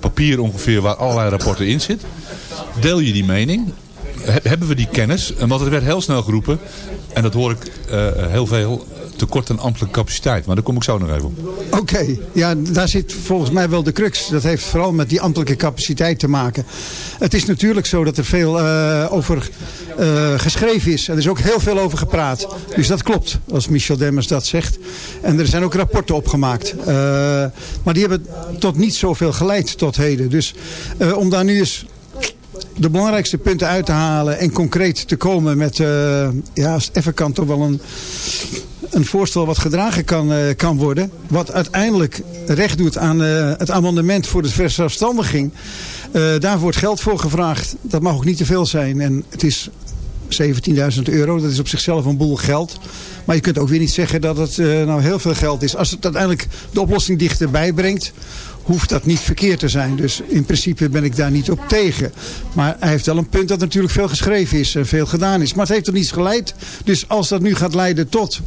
papier ongeveer waar allerlei rapporten in zitten. Deel je die mening? He- hebben we die kennis? En Want er werd heel snel geroepen, en dat hoor ik eh, heel veel, tekort aan ambtelijke capaciteit. Maar daar kom ik zo nog even op. Oké, ja, daar zit volgens mij wel de crux. Dat heeft vooral met die ambtelijke capaciteit te maken. Het is natuurlijk zo dat er veel eh, over eh, geschreven is. En er is ook heel veel over gepraat. Dus dat klopt, als Michel Demmers dat zegt. En er zijn ook rapporten opgemaakt. Maar die hebben tot niet zoveel geleid tot heden. Dus om daar nu eens de belangrijkste punten uit te halen en concreet te komen met, eh, ja, als kan, toch wel een, een voorstel wat gedragen kan, eh, kan worden. Wat uiteindelijk recht doet aan eh, het amendement voor de verzelfstandiging. Daar wordt geld voor gevraagd. Dat mag ook niet te veel zijn. En het is 17.000 euro. Dat is op zichzelf een boel geld. Maar je kunt ook weer niet zeggen dat het nou heel veel geld is. Als het uiteindelijk de oplossing dichterbij brengt hoeft dat niet verkeerd te zijn. Dus in principe ben ik daar niet op tegen. Maar hij heeft wel een punt dat natuurlijk veel geschreven is en veel gedaan is. Maar het heeft tot niets geleid. Dus als dat nu gaat leiden tot...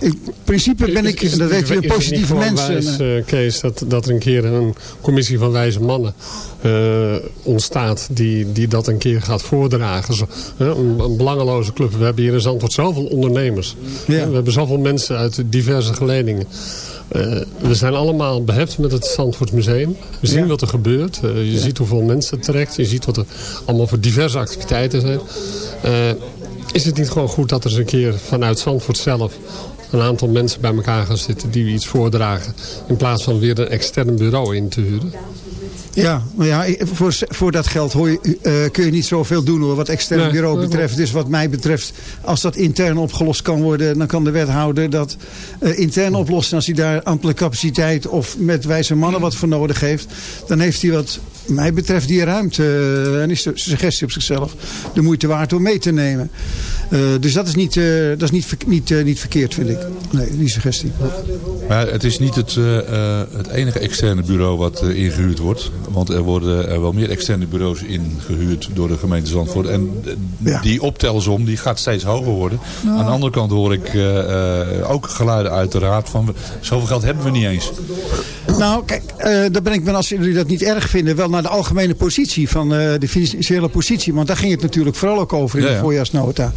In principe ben ik, Is- dat weet je, een positieve mensen. wijs, eh, Kees, dat, dat er een keer een commissie van wijze mannen eh, ontstaat die, die dat een keer gaat voordragen. Zo, een, een belangeloze club. We hebben hier in Zandvoort zoveel ondernemers. Ja. We hebben zoveel mensen uit diverse geledingen. Eh, we zijn allemaal behept met het Zandvoort Museum. We zien Ja. wat er gebeurt. Eh, je ziet hoeveel mensen het trekt. Je ziet wat er allemaal voor diverse activiteiten zijn. Is het niet gewoon goed dat er eens een keer vanuit Zandvoort zelf een aantal mensen bij elkaar gaan zitten die iets voordragen. In plaats van weer een extern bureau in te huren. Ja, maar ja, voor, voor dat geld hoor je, eh, kun je niet zoveel doen hoor, wat extern Nee, bureau betreft. Dus wat mij betreft, als dat intern opgelost kan worden, dan kan de wethouder dat eh, intern oplossen. Als hij daar ambtelijke capaciteit of met wijze mannen wat voor nodig heeft, dan heeft hij wat mij betreft die ruimte. eh, en is de suggestie op zichzelf de moeite waard om mee te nemen. Eh, dus dat is, niet, eh, dat is niet, ver- niet, niet verkeerd, vind ik. Nee, die suggestie. Maar het is niet het, eh, eh, het enige externe bureau wat eh, ingehuurd wordt. Want er worden er wel meer externe bureaus ingehuurd door de gemeente Zandvoort. En die optelsom die gaat steeds hoger worden. Nou. Aan de andere kant hoor ik eh, eh, ook geluiden uit de raad van... zoveel geld hebben we niet eens. Nou, kijk, eh daar ben ik ben, als jullie dat niet erg vinden, wel naar de algemene positie van eh, de financiële positie. Want daar ging het natuurlijk vooral ook over in Ja, de ja. voorjaarsnota.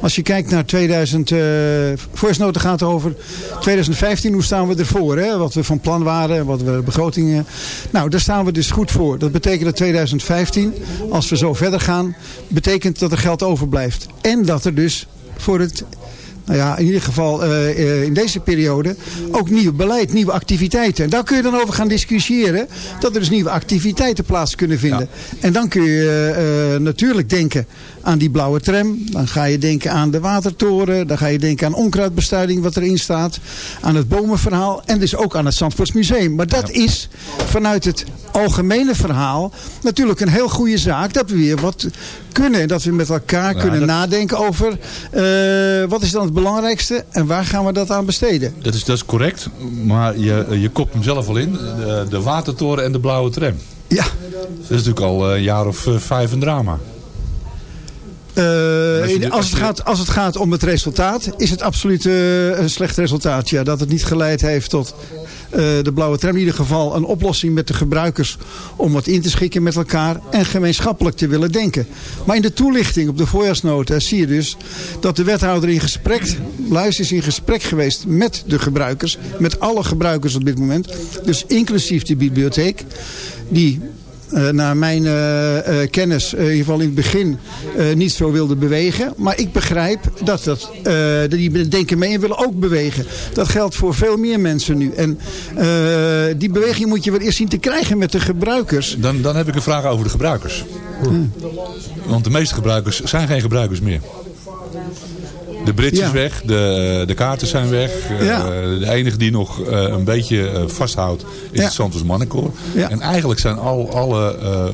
Als je kijkt naar 2000, eh voorjaarsnota gaat over 2015, hoe staan we ervoor? Hè? Wat we van plan waren, wat we begrotingen. Nou, daar staan we dus goed voor. Dat betekent dat 2015, als we zo verder gaan, betekent dat er geld overblijft. En dat er dus voor het nou ja, in ieder geval eh, eh, in deze periode ook nieuw beleid, nieuwe activiteiten. En daar kun je dan over gaan discussiëren dat er dus nieuwe activiteiten plaats kunnen vinden. En dan kun je eh, natuurlijk denken aan die blauwe tram. Dan ga je denken aan de watertoren. Dan ga je denken aan onkruidbestuiving wat erin staat. Aan het bomenverhaal. En dus ook aan het Zandvoortsmuseum. Maar dat is vanuit het algemene verhaal natuurlijk een heel goede zaak. Dat we weer wat kunnen. En dat we met elkaar Ja, kunnen dat- nadenken over eh, wat is dan het het belangrijkste en waar gaan we dat aan besteden? Dat is, dat is correct, maar je, je kopt hem zelf al in. De, de watertoren en de blauwe tram. Ja. Dat is natuurlijk al een jaar of eh, vijf een drama. Eh, Als in- het gaat, als het gaat om het resultaat, is het absoluut eh, een slecht resultaat. Ja, dat het niet geleid heeft tot eh, de blauwe tram. In ieder geval een oplossing met de gebruikers om wat in te schikken met elkaar en gemeenschappelijk te willen denken. Maar in de toelichting op de voorjaarsnota zie je dus dat de wethouder in gesprek, luister is in gesprek geweest met de gebruikers, met alle gebruikers op dit moment. Dus inclusief de bibliotheek, die naar mijn eh, eh, kennis, eh, in ieder geval in het begin, eh, niet zo wilde bewegen. Maar ik begrijp dat, dat eh, die denken mee en willen ook bewegen. Dat geldt voor veel meer mensen nu. En eh, die beweging moet je wel eerst zien te krijgen met de gebruikers. Dan, dan heb ik een vraag over de gebruikers. Want de meeste gebruikers zijn geen gebruikers meer. De Brits Ja. is weg, de, de kaarten zijn weg. Eh. De enige die nog eh, een beetje eh, vasthoudt is Ja. het Santos Mannenkoor. En eigenlijk zijn al, alle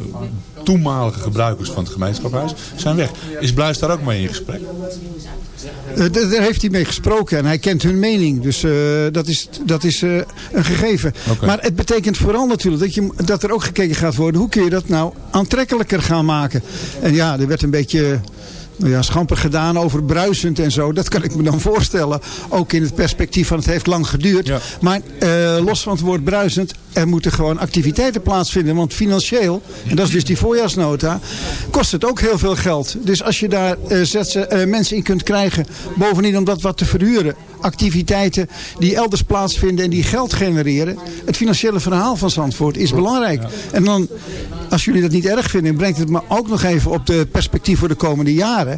toenmalige gebruikers van het gemeenschapshuis zijn weg. Is Bluis daar ook mee in gesprek? Daar heeft hij mee gesproken en hij kent hun mening. Dus dat is, dat is een gegeven. Maar het betekent vooral natuurlijk dat, je, dat er ook gekeken gaat worden... hoe kun je dat nou aantrekkelijker gaan maken? En ja, er werd een beetje... Nou ja, schamper gedaan over bruisend en zo. Dat kan ik me dan voorstellen. Ook in het perspectief van het heeft lang geduurd. Maar eh, los van het woord bruisend. Er moeten gewoon activiteiten plaatsvinden. Want financieel, en dat is dus die voorjaarsnota. Kost het ook heel veel geld. Dus als je daar eh, zetsen, eh, mensen in kunt krijgen. Bovendien om dat wat te verhuren. Activiteiten die elders plaatsvinden en die geld genereren. Het financiële verhaal van Zandvoort is belangrijk. En dan, als jullie dat niet erg vinden, brengt het me ook nog even op de perspectief voor de komende jaren.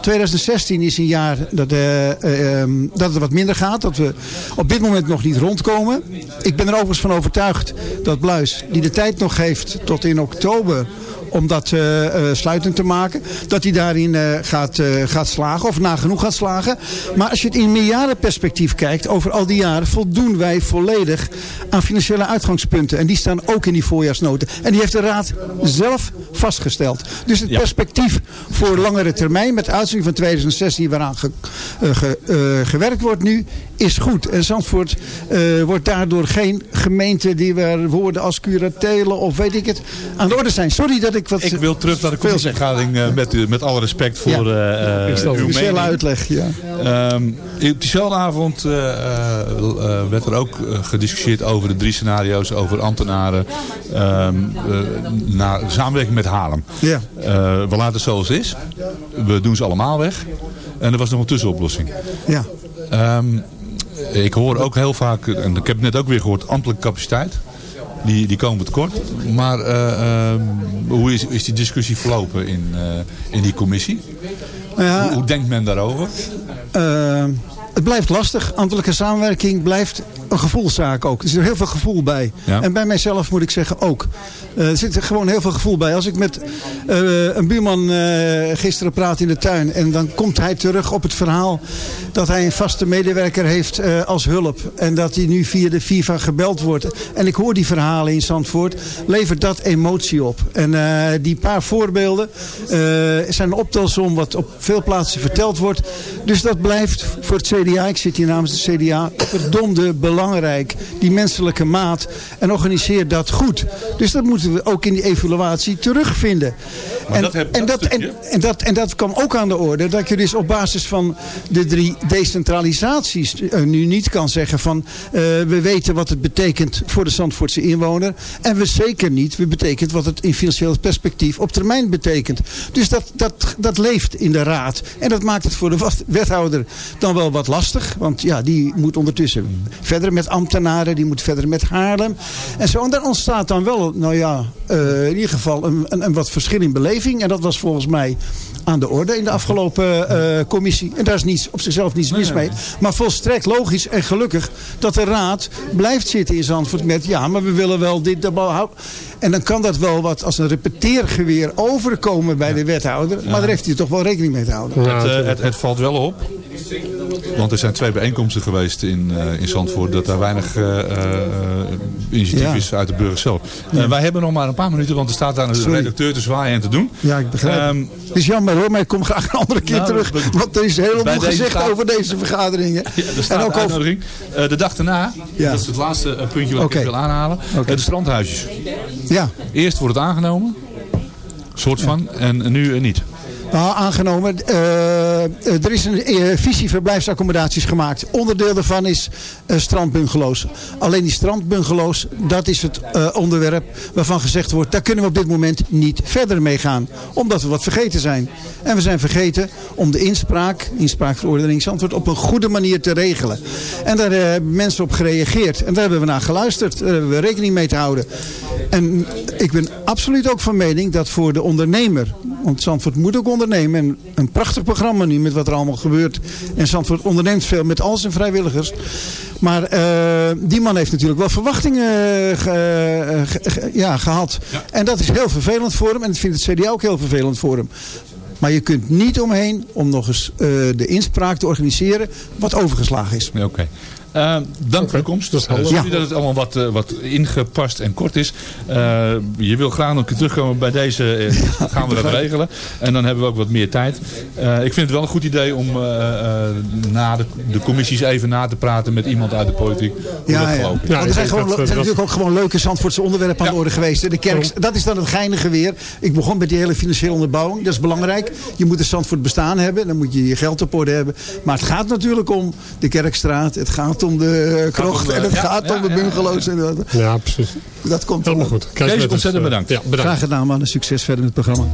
2016 is een jaar dat, eh, eh, ehm, dat het wat minder gaat. Dat we op dit moment nog niet rondkomen. Ik ben er overigens van overtuigd dat Bluis, die de tijd nog heeft tot in oktober om dat eh, eh, sluitend te maken. Dat hij daarin eh, gaat, gaat slagen of nagenoeg gaat slagen. Maar als je het in meerjarenperspectief kijkt, over al die jaren voldoen wij volledig aan financiële uitgangspunten. En die staan ook in die voorjaarsnoten. En die heeft de Raad zelf vastgesteld. Dus het perspectief voor langere termijn, met uitzending van 2016 waaraan ge- ge- gewerkt wordt nu, is goed. En Zandvoort eh, wordt daardoor geen gemeente die waar woorden als curatelen of weet ik het aan de orde zijn. Sorry dat ik wat Ik wil terug naar de commissievergadering eh, met, u- met alle respect voor Ja. eh, eh, Ik stel uw mening. uitleg, ja. Ehm, op diezelfde avond eh, eh, eh, werd er ook gediscussieerd over de drie scenario's, over ambtenaren, ehm, eh, naar samenwerking met Haarlem. Ja. Eh, we laten het zoals het is. We doen ze allemaal weg. En er was nog een tussenoplossing. Ja. Ehm, ik hoor ook heel vaak, en ik heb het net ook weer gehoord, ambtelijke capaciteit. Die, die komen tekort. Maar eh, hoe is, is die discussie verlopen in, eh, in die commissie? Ja. Hoe, hoe denkt men daarover? Het blijft lastig. Ambtelijke samenwerking blijft een gevoelszaak ook. Er zit er heel veel gevoel bij. Ja. En bij mijzelf moet ik zeggen ook. Eh, er zit er gewoon heel veel gevoel bij. Als ik met eh, een buurman eh, gisteren praat in de tuin... en dan komt hij terug op het verhaal... dat hij een vaste medewerker heeft als hulp... en dat hij nu via de FIFA gebeld wordt. En ik hoor die verhalen in Zandvoort... levert dat emotie op. En die paar voorbeelden zijn een optelsom... wat op veel plaatsen verteld wordt. Dus dat blijft voor het CDA... ik zit hier namens de CDA... verdomde belangrijk. Die menselijke maat. En organiseer dat goed. Dus dat moeten we ook in die evaluatie terugvinden. Maar En, dat heb- en, dat dat, en, en, dat, en dat kwam ook aan de orde. Dat je dus op basis van de drie decentralisaties eh, nu niet kan zeggen van... eh, we weten wat het betekent voor de Zandvoortse inwoner. En we zeker niet we betekent wat het in financieel perspectief op termijn betekent. Dus dat, dat, dat leeft in de raad. En dat maakt het voor de wethouder dan wel wat lastig. Want ja, die moet ondertussen verder met ambtenaren. Die moet verder met Haarlem. En zo. En daar ontstaat dan wel, nou ja, eh, in ieder geval een, een, een wat verschil in beleving. En dat was volgens mij aan de orde in de afgelopen eh, commissie. En daar is niets, op zichzelf niets mis mee. Maar volstrekt logisch en gelukkig dat de raad blijft zitten in Zandvoort met... ja, maar we willen wel dit... dat bouw- En dan kan dat wel wat als een repeteergeweer overkomen bij de wethouder. Maar daar heeft hij toch wel rekening mee te houden. het, eh, het, het valt wel op want er zijn twee bijeenkomsten geweest in, eh, in Zandvoort. Dat daar weinig eh, eh, initiatief Ja. is uit de burger zelf. Wij hebben nog maar een paar minuten. Want er staat daar een Sorry. redacteur te zwaaien en te doen. Ja, ik begrijp. Ehm, het is jammer hoor, maar ik kom graag een andere keer Nou, terug. Want er is deze gezegd over deze vergaderingen. Ja, er staat en ook uitnodiging. Eh, de dag daarna, Ja. dat is het laatste eh, puntje wat ik wil aanhalen. Eh, de strandhuisjes. Ja, Eerst wordt het aangenomen. Soort van. En nu niet. Nou, aangenomen. eh, eh, er is een eh, visie verblijfsaccommodaties gemaakt. Onderdeel daarvan is strandbungalows. Alleen die strandbungalows, dat is het onderwerp waarvan gezegd wordt... daar kunnen we op dit moment niet verder mee gaan. Omdat we wat vergeten zijn. En we zijn vergeten om de inspraak, inspraakverordening Zandvoort... op een goede manier te regelen. En daar hebben mensen op gereageerd. En daar hebben we naar geluisterd. Daar hebben we rekening mee te houden. En ik ben absoluut ook van mening dat voor de ondernemer... want Zandvoort moet ook ondernemen. En een prachtig programma nu met wat er allemaal gebeurt. En Zandvoort onderneemt veel met al zijn vrijwilligers. Maar eh, die man heeft natuurlijk wel verwachtingen eh, ge- eh, ge- ge- ja, gehad. En dat is heel vervelend voor hem. En dat vindt het CDA ook heel vervelend voor hem. Maar je kunt niet omheen om nog eens de inspraak te organiseren wat overgeslagen is. Oké. Eh, dank voor de komst. dat Eh, dat het allemaal wat, eh, wat ingepast en kort is. Eh, je wil graag nog een keer terugkomen bij deze. gaan we dat regelen. En dan hebben we ook wat meer tijd. Eh, ik vind het wel een goed idee om eh, eh, na de, de commissies even na te praten met iemand uit de politiek. Hoe Ja, dat ja. er zijn, gewoon, dat, zijn dat- natuurlijk ook gewoon leuke Zandvoortse onderwerpen aan de orde geweest. De kerk, dat is dan het geinige weer. Ik begon met die hele financiële onderbouwing. Dat is belangrijk. Je moet een Zandvoort bestaan hebben. Dan moet je je geld op orde hebben. Maar het gaat natuurlijk om de Kerkstraat. Het gaat om de eh, krocht. om de- en het gaat om de bungalows. En dat, Ja, precies. dat komt Helemaal goed. Kees ontzettend eh, bedankt. Ja, bedankt. Graag gedaan man. En succes verder met het programma.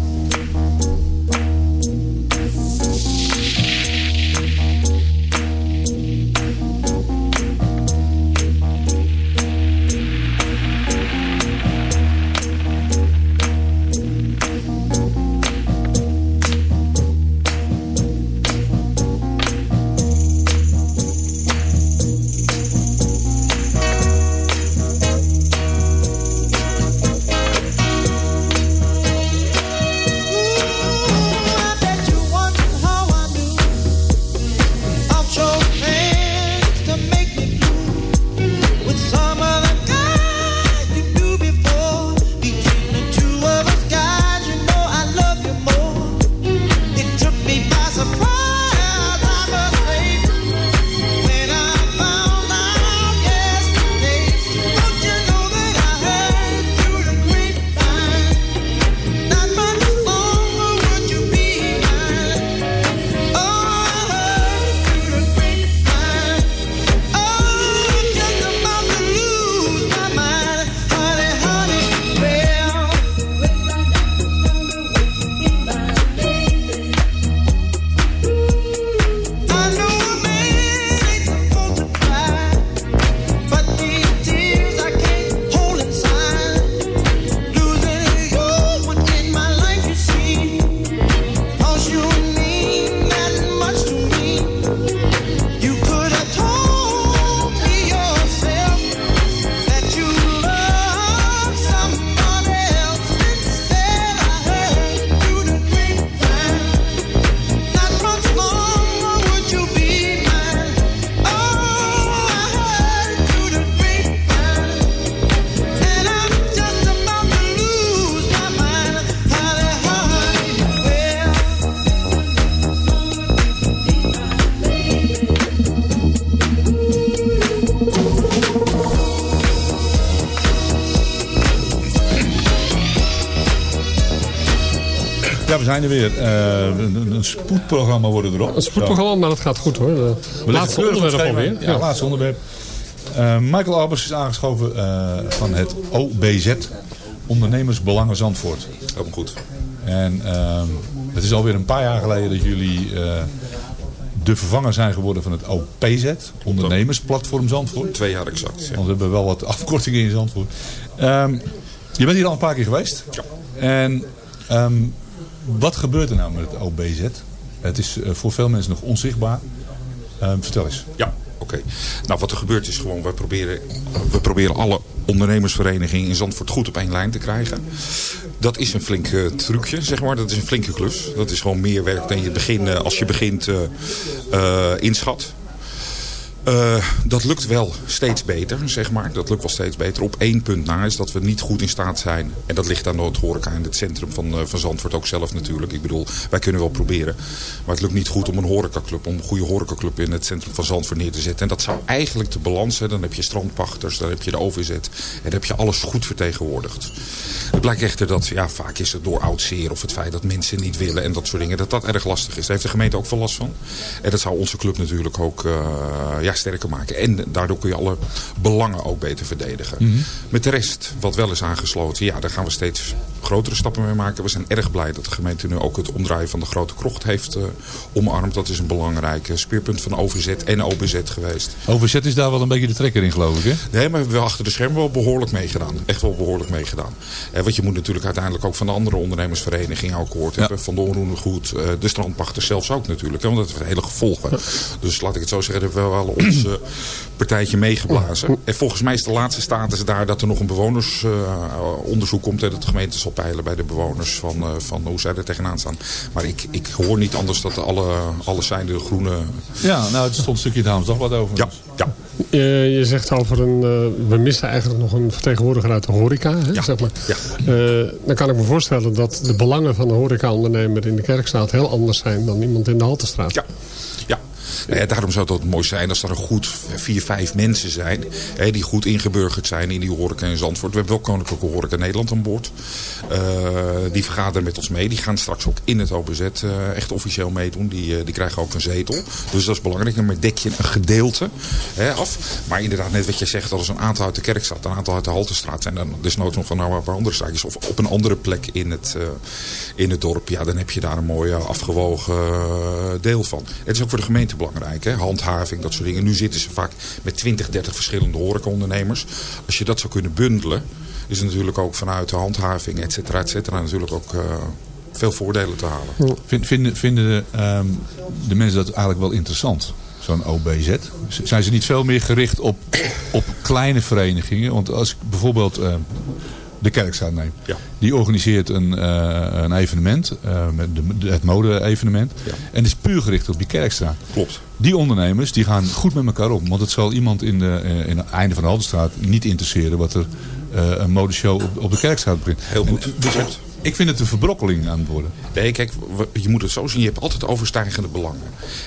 Er weer. Eh, een, een- een spoedprogramma worden erop. Een spoedprogramma, maar dat gaat goed hoor. De laatste onderwerp alweer. Ja, laatste onderwerp. Eh, Michael Albers is aangeschoven eh, van het OBZ, Ondernemersbelangen Zandvoort. Ook goed. En ehm, het is alweer een paar jaar geleden dat jullie eh, de vervanger zijn geworden van het OPZ, Ondernemersplatform Zandvoort. Twee jaar exact. ja. Want we hebben wel wat afkortingen in Zandvoort. Ehm, je bent hier al een paar keer geweest. Ja. En ehm, wat gebeurt er nou met het OBZ? Het is eh, voor veel mensen nog onzichtbaar. Ehm, vertel eens. Ja, oké. Nou, wat er gebeurt is gewoon, we proberen, we proberen alle ondernemersverenigingen in Zandvoort goed op één lijn te krijgen. Dat is een flink eh, trucje, zeg maar. Dat is een flinke klus. Dat is gewoon meer werk dan je begin, eh, als je begint eh, eh, inschat. Eh, dat lukt wel steeds beter, zeg maar. Dat lukt wel steeds beter. Op één punt na is dat we niet goed in staat zijn. En dat ligt aan het horeca in het centrum van, eh, van Zandvoort ook zelf natuurlijk. Ik bedoel, wij kunnen wel proberen. Maar het lukt niet goed om een horecaclub, om een goede horecaclub in het centrum van Zandvoort neer te zetten. En dat zou eigenlijk de balans zijn. Dan heb je strandpachters, dan heb je de OVZ. En dan heb je alles goed vertegenwoordigd. Het blijkt echter dat, ja, vaak is het door oud zeer of het feit dat mensen niet willen en dat soort dingen, dat dat erg lastig is. Daar heeft de gemeente ook veel last van. En dat zou onze club natuurlijk ook eh, ja, sterker maken. En daardoor kun je alle belangen ook beter verdedigen. Mhm. Met de rest, wat wel is aangesloten, ja, daar gaan we steeds grotere stappen mee maken. We zijn erg blij dat de gemeente nu ook het omdraaien van de Grote Krocht heeft eh, omarmd. Dat is een belangrijk speerpunt van OVZ en OBZ geweest. OVZ is daar wel een beetje de trekker in, geloof ik, hè? Nee, maar we hebben achter de schermen wel behoorlijk meegedaan. Echt wel behoorlijk meegedaan. Eh, want je moet natuurlijk uiteindelijk ook van de andere ondernemersverenigingen ook gehoord hebben. Van de onroerende goed, eh, de strandpachters zelfs ook natuurlijk. Hè, want dat heeft hele gevolgen. Dus laat ik het zo zeggen, hebben we wel ons eh, partijtje meegeblazen. En volgens mij is de laatste status daar dat er nog een bewonersonderzoek komt. En dat de gemeente zal peilen bij de bewoners van, eh, van hoe zij er tegenaan staan. Maar ik, ik hoor niet anders dat alle, alle zijn de groene... Ja, nou, het stond een stukje dames toch wat over. Ja, ja. Je, je zegt over een... eh, we missen eigenlijk nog een vertegenwoordiger uit de horeca. Hè, zeg maar. Eh, dan kan ik me voorstellen dat de belangen van de horecaondernemer in de Kerkstraat heel anders zijn dan iemand in de Haltestraat. Ja. Nou daarom zou het mooi zijn als er een goed vier, vijf mensen zijn. Hè, die goed ingeburgerd zijn in die horeca in Zandvoort. We hebben wel Koninklijke Horeca Nederland aan boord. Eh, die vergaderen met ons mee. Die gaan straks ook in het OBZ eh, echt officieel meedoen. Die, eh, die krijgen ook een zetel. Dus dat is belangrijk. Maar dek je een gedeelte hè, af. Maar inderdaad, net wat je zegt, dat er een aantal uit de Kerkstraat, een aantal uit de Haltestraat zijn. Dan desnoods nog van nou, paar andere zaakjes. Of op een andere plek in het, in het dorp. Ja, dan heb je daar een mooi afgewogen deel van. Het is ook voor de gemeente belangrijk. Hè? Handhaving, dat soort dingen. Nu zitten ze vaak met 20, 30 verschillende horecaondernemers. Als je dat zou kunnen bundelen, is het natuurlijk ook vanuit de handhaving, et cetera, et cetera, natuurlijk ook eh, veel voordelen te halen. Vind- Vinden, vinden ehm, de mensen dat eigenlijk wel interessant? Zo'n OBZ? Zijn ze niet veel meer gericht op, op kleine verenigingen? Want als ik bijvoorbeeld ehm, de Kerkstraat neem. Die organiseert een, eh, een evenement. eh, de, de- het mode-evenement. En is puur gericht op die Kerkstraat. Klopt. Die ondernemers die gaan goed met elkaar om. Want het zal iemand in, de, eh, in het einde van de Haltestraat niet interesseren... wat er eh, een modeshow op, op de Kerkstraat begint. Heel goed. Dus ik vind het een verbrokkeling aan het worden. Nee, kijk, je moet het zo zien. Je hebt altijd overstijgende belangen.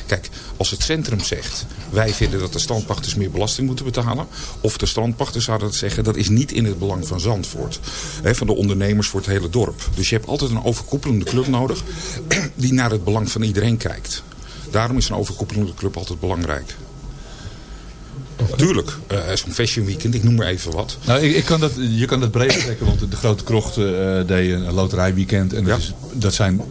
Kijk, als het centrum zegt... wij vinden dat de strandpachters meer belasting moeten betalen... of de strandpachters zouden het zeggen... dat is niet in het belang van Zandvoort. Van de ondernemers voor het hele dorp. Dus je hebt altijd een overkoepelende club nodig... die naar het belang van iedereen kijkt. Daarom is een overkoepelende club altijd belangrijk. Tuurlijk, eh, zo'n fashion weekend, ik noem maar even wat. Nou, ik, ik kan dat, je kan dat breed trekken, want de Grote Krocht eh, deed een loterijweekend. En dat, is, dat zijn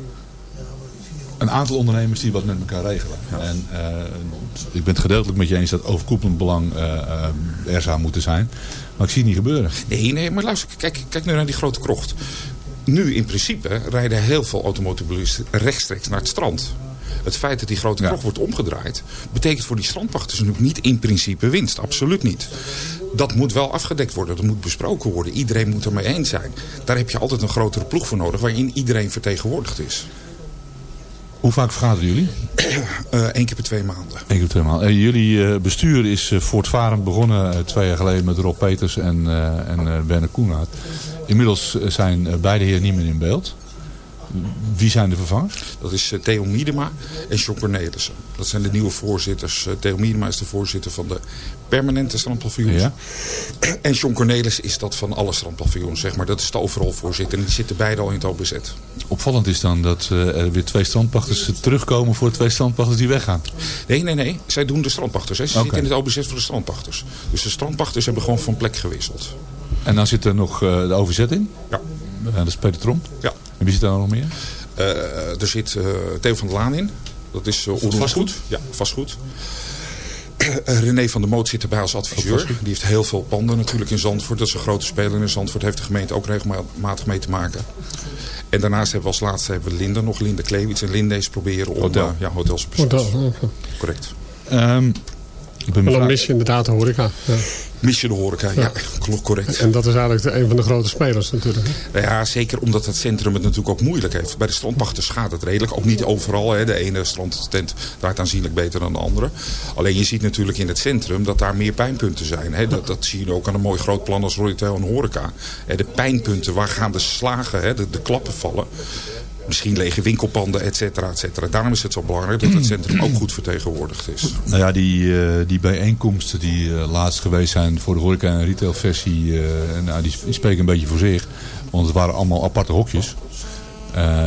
een aantal ondernemers die wat met elkaar regelen. En eh, ik ben het gedeeltelijk met je eens dat overkoepelend belang er zou moeten zijn. Maar ik zie het niet gebeuren. Nee, nee, maar luister, kijk, kijk nu naar die grote krocht. Nu in principe rijden heel veel automobilisten rechtstreeks naar het strand. Het feit dat die grote krocht wordt omgedraaid... betekent voor die strandpachters natuurlijk niet in principe winst. Absoluut niet. Dat moet wel afgedekt worden. Dat moet besproken worden. Iedereen moet ermee eens zijn. Daar heb je altijd een grotere ploeg voor nodig... waarin iedereen vertegenwoordigd is. Hoe vaak vergaderen jullie? Eén keer per twee maanden. Eén keer per twee maanden. En jullie eh, bestuur is eh, voortvarend begonnen eh, twee jaar geleden met Rob Peters en, eh en eh, Bernard Koenhaard. Inmiddels eh, zijn eh, beide heren niet meer in beeld. Wie zijn de vervangers? Dat is eh, Theo Miedema en John Cornelissen. Dat zijn de nieuwe voorzitters. Eh, Theo Miedema is de voorzitter van de permanente strandpaviljoens. Ja. En John Cornelis is dat van alle strandpaviljoens, zeg maar. Dat is de overal voorzitter. En die zitten beide al in het OBZ. Opvallend is dan dat eh, er weer twee strandpachters terugkomen voor twee strandpachters die weggaan. Nee, nee, nee. Zij doen de strandpachters. Hè. Ze zitten in het OBZ voor de strandpachters. Dus de strandpachters hebben gewoon van plek gewisseld. En dan zit er nog de OVZ in? Ja. Dat is Peter Tromp? Ja. En wie zit daar nog meer? Eh, er zit eh, Theo van der Laan in. Dat is uh, vastgoed? Ja, vastgoed. Eh, René van der Moot zit erbij als adviseur. Die heeft heel veel panden natuurlijk in Zandvoort. Dat is een grote speler in Zandvoort. Heeft de gemeente ook regelmatig mee te maken. En daarnaast hebben we als laatste hebben we Linda nog. Linda Kleewits en Lindees proberen om Hotel. eh, ja, hotels precies. Hotel. Correct. Ehm, En dan mis je inderdaad de horeca. Ja. Mis je de horeca, ja, klopt correct. En dat is eigenlijk een van de grote spelers natuurlijk. hè. Nou ja, zeker omdat het centrum het natuurlijk ook moeilijk heeft. Bij de strandpachters gaat het redelijk. Ook niet overal. Hè. De ene strandtent draait aanzienlijk beter dan de andere. Alleen je ziet natuurlijk in het centrum dat daar meer pijnpunten zijn. Hè. Dat, dat zie je ook aan een mooi groot plan als Royal en Horeca. De pijnpunten, waar gaan de slagen, hè, de, de klappen vallen. Misschien lege winkelpanden, et cetera, et cetera. Daarom is het zo belangrijk dat het centrum ook goed vertegenwoordigd is. Nou ja, die, eh, die bijeenkomsten die eh, laatst geweest zijn voor de horeca- en retailversie, eh, nou, die, spreken een beetje voor zich. Want het waren allemaal aparte hokjes.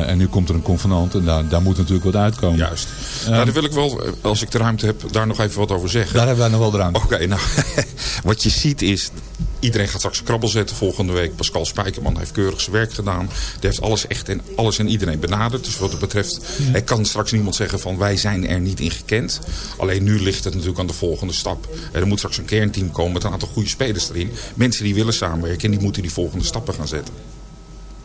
En nu komt er een convenant en daar, daar moet natuurlijk wat uitkomen. Juist. nou, daar wil ik wel, als ik de ruimte heb, daar nog even wat over zeggen. Daar hebben wij nog wel de ruimte. Oké, nou, wat je ziet is, iedereen gaat straks een krabbel zetten volgende week. Pascal Spijkerman heeft keurig zijn werk gedaan. Die heeft alles echt en alles en iedereen benaderd. Dus wat het betreft, er kan straks niemand zeggen van wij zijn er niet in gekend. Alleen nu ligt het natuurlijk aan de volgende stap. Er moet straks een kernteam komen met een aantal goede spelers erin. Mensen die willen samenwerken en die moeten die volgende stappen gaan zetten.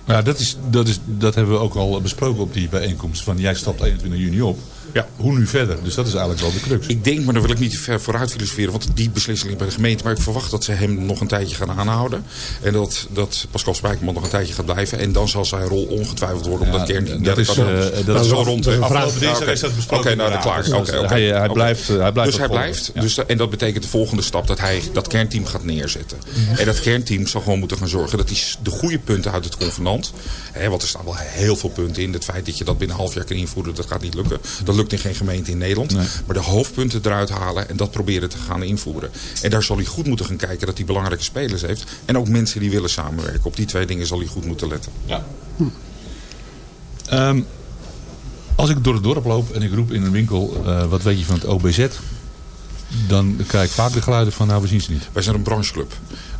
Ja, dat, is, dat, is, dat hebben we ook al besproken op die bijeenkomst. Van jij stapt 21 juni op. Ja. Hoe nu verder? Dus dat is eigenlijk wel de crux. Ik denk, maar daar wil ik niet te ver vooruit filosoferen, want die beslissing ligt bij de gemeente. Maar ik verwacht dat ze hem nog een tijdje gaan aanhouden. En dat, dat Pascal Spijkerman nog een tijdje gaat blijven. En dan zal zijn rol ongetwijfeld worden om dat kern... dat is, eh, dat is is wel rond. dat is hè? vraag. Afgelopen dinsdag is dat besproken. Oké, nou, Ja, dan klaar. dus Oké, dat- oké. hij- blijft, eh, hij blijft Dus hij blijft. Dus dat- en dat betekent de volgende stap dat hij dat kernteam gaat neerzetten. En dat kernteam zal gewoon moeten gaan zorgen dat hij de goede punten uit het convenant... Hè, want er staan wel heel veel punten in. Het feit dat je dat binnen een half jaar kan invoeren, dat gaat niet lukken. Dat lukt in geen gemeente in Nederland. Maar de hoofdpunten eruit halen en dat proberen te gaan invoeren. En daar zal hij goed moeten gaan kijken dat hij belangrijke spelers heeft. En ook mensen die willen samenwerken. Op die twee dingen zal hij goed moeten letten. Ja. Ehm, als ik door het dorp loop en ik roep in een winkel, eh, wat weet je van het OBZ? Dan krijg ik vaak de geluiden van, nou we zien ze niet. Wij zijn een brancheclub.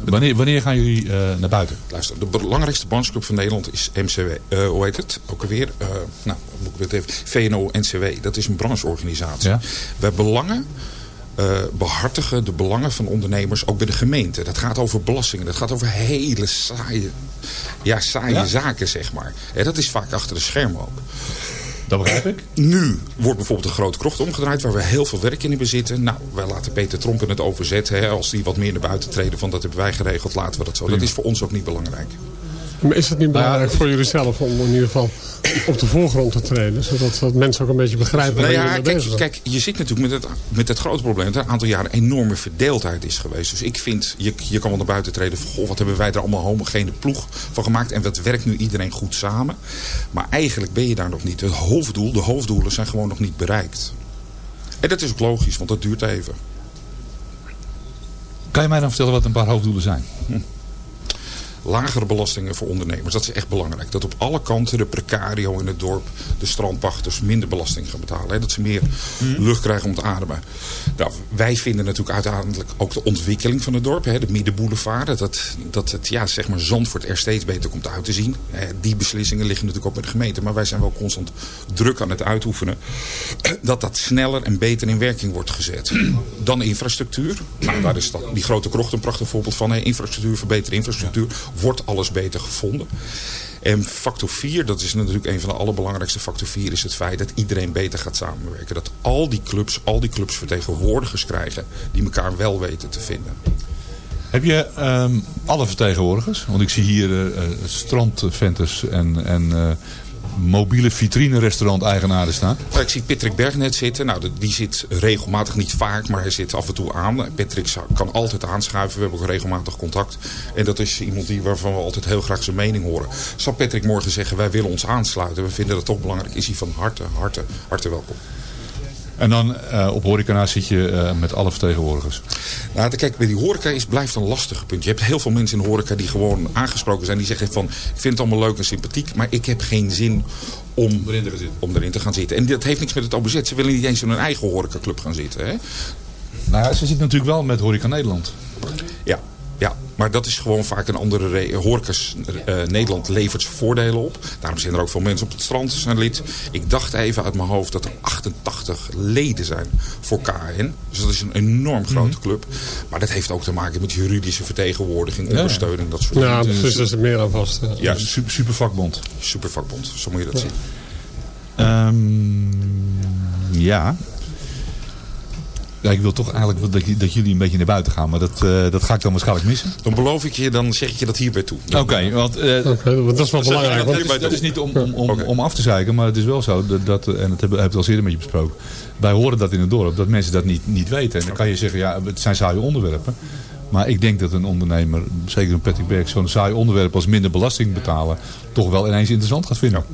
Wanneer, wanneer gaan jullie eh, naar buiten? Luister, de belangrijkste brancheclub van Nederland is MCW. eh, hoe heet het? Ook alweer? eh nou, moet ik het even. VNO-NCW. Dat is een brancheorganisatie. Ja. Wij belangen eh, behartigen de belangen van ondernemers ook bij de gemeente. Dat gaat over belastingen. Dat gaat over hele saaie, ja, saaie Ja. zaken, zeg maar. En dat is vaak achter de schermen ook. Dat begrijp ik. Nu wordt bijvoorbeeld de grote krocht omgedraaid waar we heel veel werk in bezitten. Nou, wij laten Peter Trompen het overzetten. Hè, als die wat meer naar buiten treden van dat hebben wij geregeld, laten we dat zo. Dat is voor ons ook niet belangrijk. Maar is het niet belangrijk voor jullie zelf om in ieder geval op de voorgrond te treden? Zodat dat mensen ook een beetje begrijpen waar Nou ja, kijk, bezig kijk, je zit natuurlijk met het, met het grote probleem dat er een aantal jaren enorme verdeeldheid is geweest. Dus ik vind, je, je kan wel naar buiten treden van, goh, wat hebben wij er allemaal homogene ploeg van gemaakt. En wat werkt nu iedereen goed samen. Maar eigenlijk ben je daar nog niet. Het hoofddoel, de hoofddoelen zijn gewoon nog niet bereikt. En dat is ook logisch, want dat duurt even. Kan je mij dan vertellen wat een paar hoofddoelen zijn? Lagere belastingen voor ondernemers. Dat is echt belangrijk. Dat op alle kanten de precario in het dorp, de strandpachters minder belasting gaan betalen. Hè? Dat ze meer lucht krijgen om te ademen. Nou, wij vinden natuurlijk uiteindelijk ook de ontwikkeling van het dorp. Hè? De middenboulevard. Dat, dat het ja, zeg maar Zandvoort er steeds beter komt uit te zien. Eh, die beslissingen liggen natuurlijk ook bij de gemeente. Maar wij zijn wel constant druk aan het uitoefenen. Dat dat sneller en beter in werking wordt gezet. Dan infrastructuur. Nou, daar is dat, die grote krocht een prachtig voorbeeld van. Hè? Infrastructuur, verbeteren infrastructuur. Wordt alles beter gevonden. En factor 4, dat is natuurlijk een van de allerbelangrijkste factor 4, is het feit dat iedereen beter gaat samenwerken. Dat al die clubs, al die clubs vertegenwoordigers krijgen die elkaar wel weten te vinden. Heb je ehm, alle vertegenwoordigers? Want ik zie hier eh eh, strandventers en, en eh, mobiele vitrine restaurant eigenaren staan. Nou, Ik zie Patrick Berg net zitten. Nou, die zit regelmatig, niet vaak, maar hij zit af en toe aan. Patrick kan altijd aanschuiven. We hebben ook regelmatig contact. En dat is iemand die, waarvan we altijd heel graag zijn mening horen. Zal Patrick morgen zeggen, wij willen ons aansluiten. We vinden dat toch belangrijk. Is hij van harte, harte, harte welkom. En dan eh, op horecana zit je eh, met alle vertegenwoordigers. Nou, kijk, bij die horeca is, blijft een lastig punt. Je hebt heel veel mensen in de horeca die gewoon aangesproken zijn. Die zeggen van, ik vind het allemaal leuk en sympathiek, maar ik heb geen zin om erin te gaan zitten. Om erin te gaan zitten. En dat heeft niks met het OBZ. Ze willen niet eens in hun eigen horecaclub gaan zitten. Hè? Nou ja, ze zit natuurlijk wel met Horeca Nederland. Ja, maar dat is gewoon vaak een andere reden. Horecas eh, Nederland levert zijn voordelen op. Daarom zijn er ook veel mensen op het strand zijn lid. Ik dacht even uit mijn hoofd dat er 88 leden zijn voor KN. Dus dat is een enorm grote club. Maar dat heeft ook te maken met juridische vertegenwoordiging, ondersteuning, dat soort Ja, dingen. precies, daar zit meer aan vast. ja. Ja, Super, supervakbond. Supervakbond, zo moet je dat zien. Ehm, ja. Ja, ik wil toch eigenlijk wel dat, dat jullie een beetje naar buiten gaan. Maar dat, eh, dat ga ik dan waarschijnlijk missen. Dan beloof ik je, dan zeg ik je dat hierbij toe. Oké, want, eh, want dat is wel belangrijk. Dat, is, dat is niet om, om, om, om af te zeiken, maar het is wel zo, dat, dat, en dat hebben we al eerder met je besproken. Wij horen dat in het dorp, dat mensen dat niet, niet weten. En dan kan je zeggen, ja, het zijn saaie onderwerpen. Maar ik denk dat een ondernemer, zeker een Patrick Berg, zo'n saai onderwerp als minder belasting betalen, toch wel ineens interessant gaat vinden.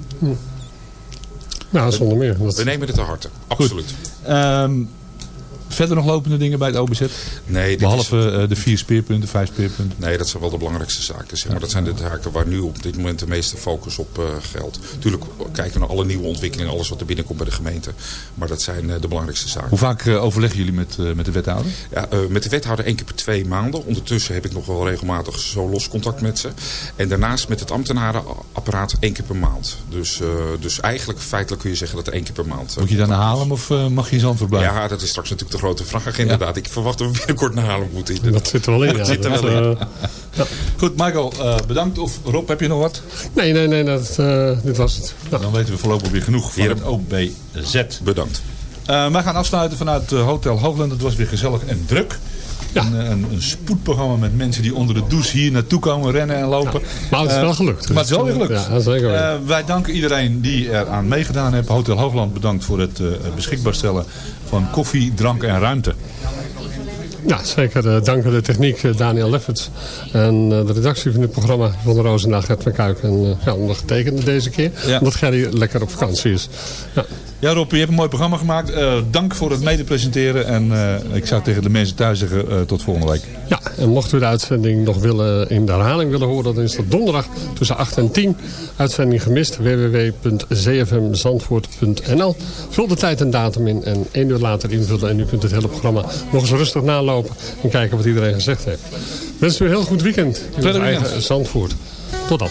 Ja, zonder meer. Dat- We nemen het te harte. Absoluut. Ehm, verder nog lopende dingen bij het OBZ? Nee, Behalve eh, de vier speerpunten, vijf speerpunten. Nee, dat zijn wel de belangrijkste zaken. Zeg maar. Dat zijn de zaken waar nu op dit moment de meeste focus op eh, geldt. Natuurlijk kijken we naar alle nieuwe ontwikkelingen, alles wat er binnenkomt bij de gemeente. Maar dat zijn eh, de belangrijkste zaken. Hoe vaak overleggen jullie met, met de wethouder? Ja, met de wethouder één keer per twee maanden. Ondertussen heb ik nog wel regelmatig zo los contact met ze. En daarnaast met het ambtenarenapparaat één keer per maand. Dus, dus eigenlijk feitelijk kun je zeggen dat één keer per maand... Moet je dan naar Haarlem of mag je in Zandvoort blijven? Ja, dat is straks natuurlijk de grote vraag inderdaad. Ik verwacht dat we binnenkort naar Haarlem moeten. Dat zit er wel in, Dat zit er wel in. eh, Goed, Michael, eh, bedankt. Of Rob, heb je nog wat? Nee, nee, nee, dat, eh, dit was het. Dan weten we voorlopig weer genoeg van het OBZ. Bedankt. Eh, wij gaan afsluiten vanuit Hotel Hoogland. Het was weer gezellig en druk. Een, eh, een, een spoedprogramma met mensen die onder de douche hier naartoe komen rennen en lopen. maar het is Eh, wel gelukt. Maar het is wel weer gelukt. Ja, zeker. Eh, wij danken iedereen die er aan meegedaan heeft. Hotel Hoogland bedankt voor het eh, beschikbaar stellen van koffie, drank en ruimte. Ja, zeker. dank aan de techniek Daniel Lefferts. En de redactie van dit programma van de Gert van Kuik. En uh, ja, ondergetekende deze keer. Omdat Gerry lekker op vakantie is. Ja. Ja Rob, je hebt een mooi programma gemaakt. Eh, dank voor het mede presenteren. En eh, ik zou tegen de mensen thuis zeggen eh, tot volgende week. Ja, en mocht u de uitzending nog willen, in de herhaling willen horen... dan is dat donderdag tussen 8 en 10. Uitzending gemist, www.zfmzandvoort.nl. Vul de tijd en datum in en één uur later invullen. En u kunt het hele programma nog eens rustig nalopen... en kijken wat iedereen gezegd heeft. Wens u een heel goed weekend in Verder eigen. Zandvoort. Tot dan.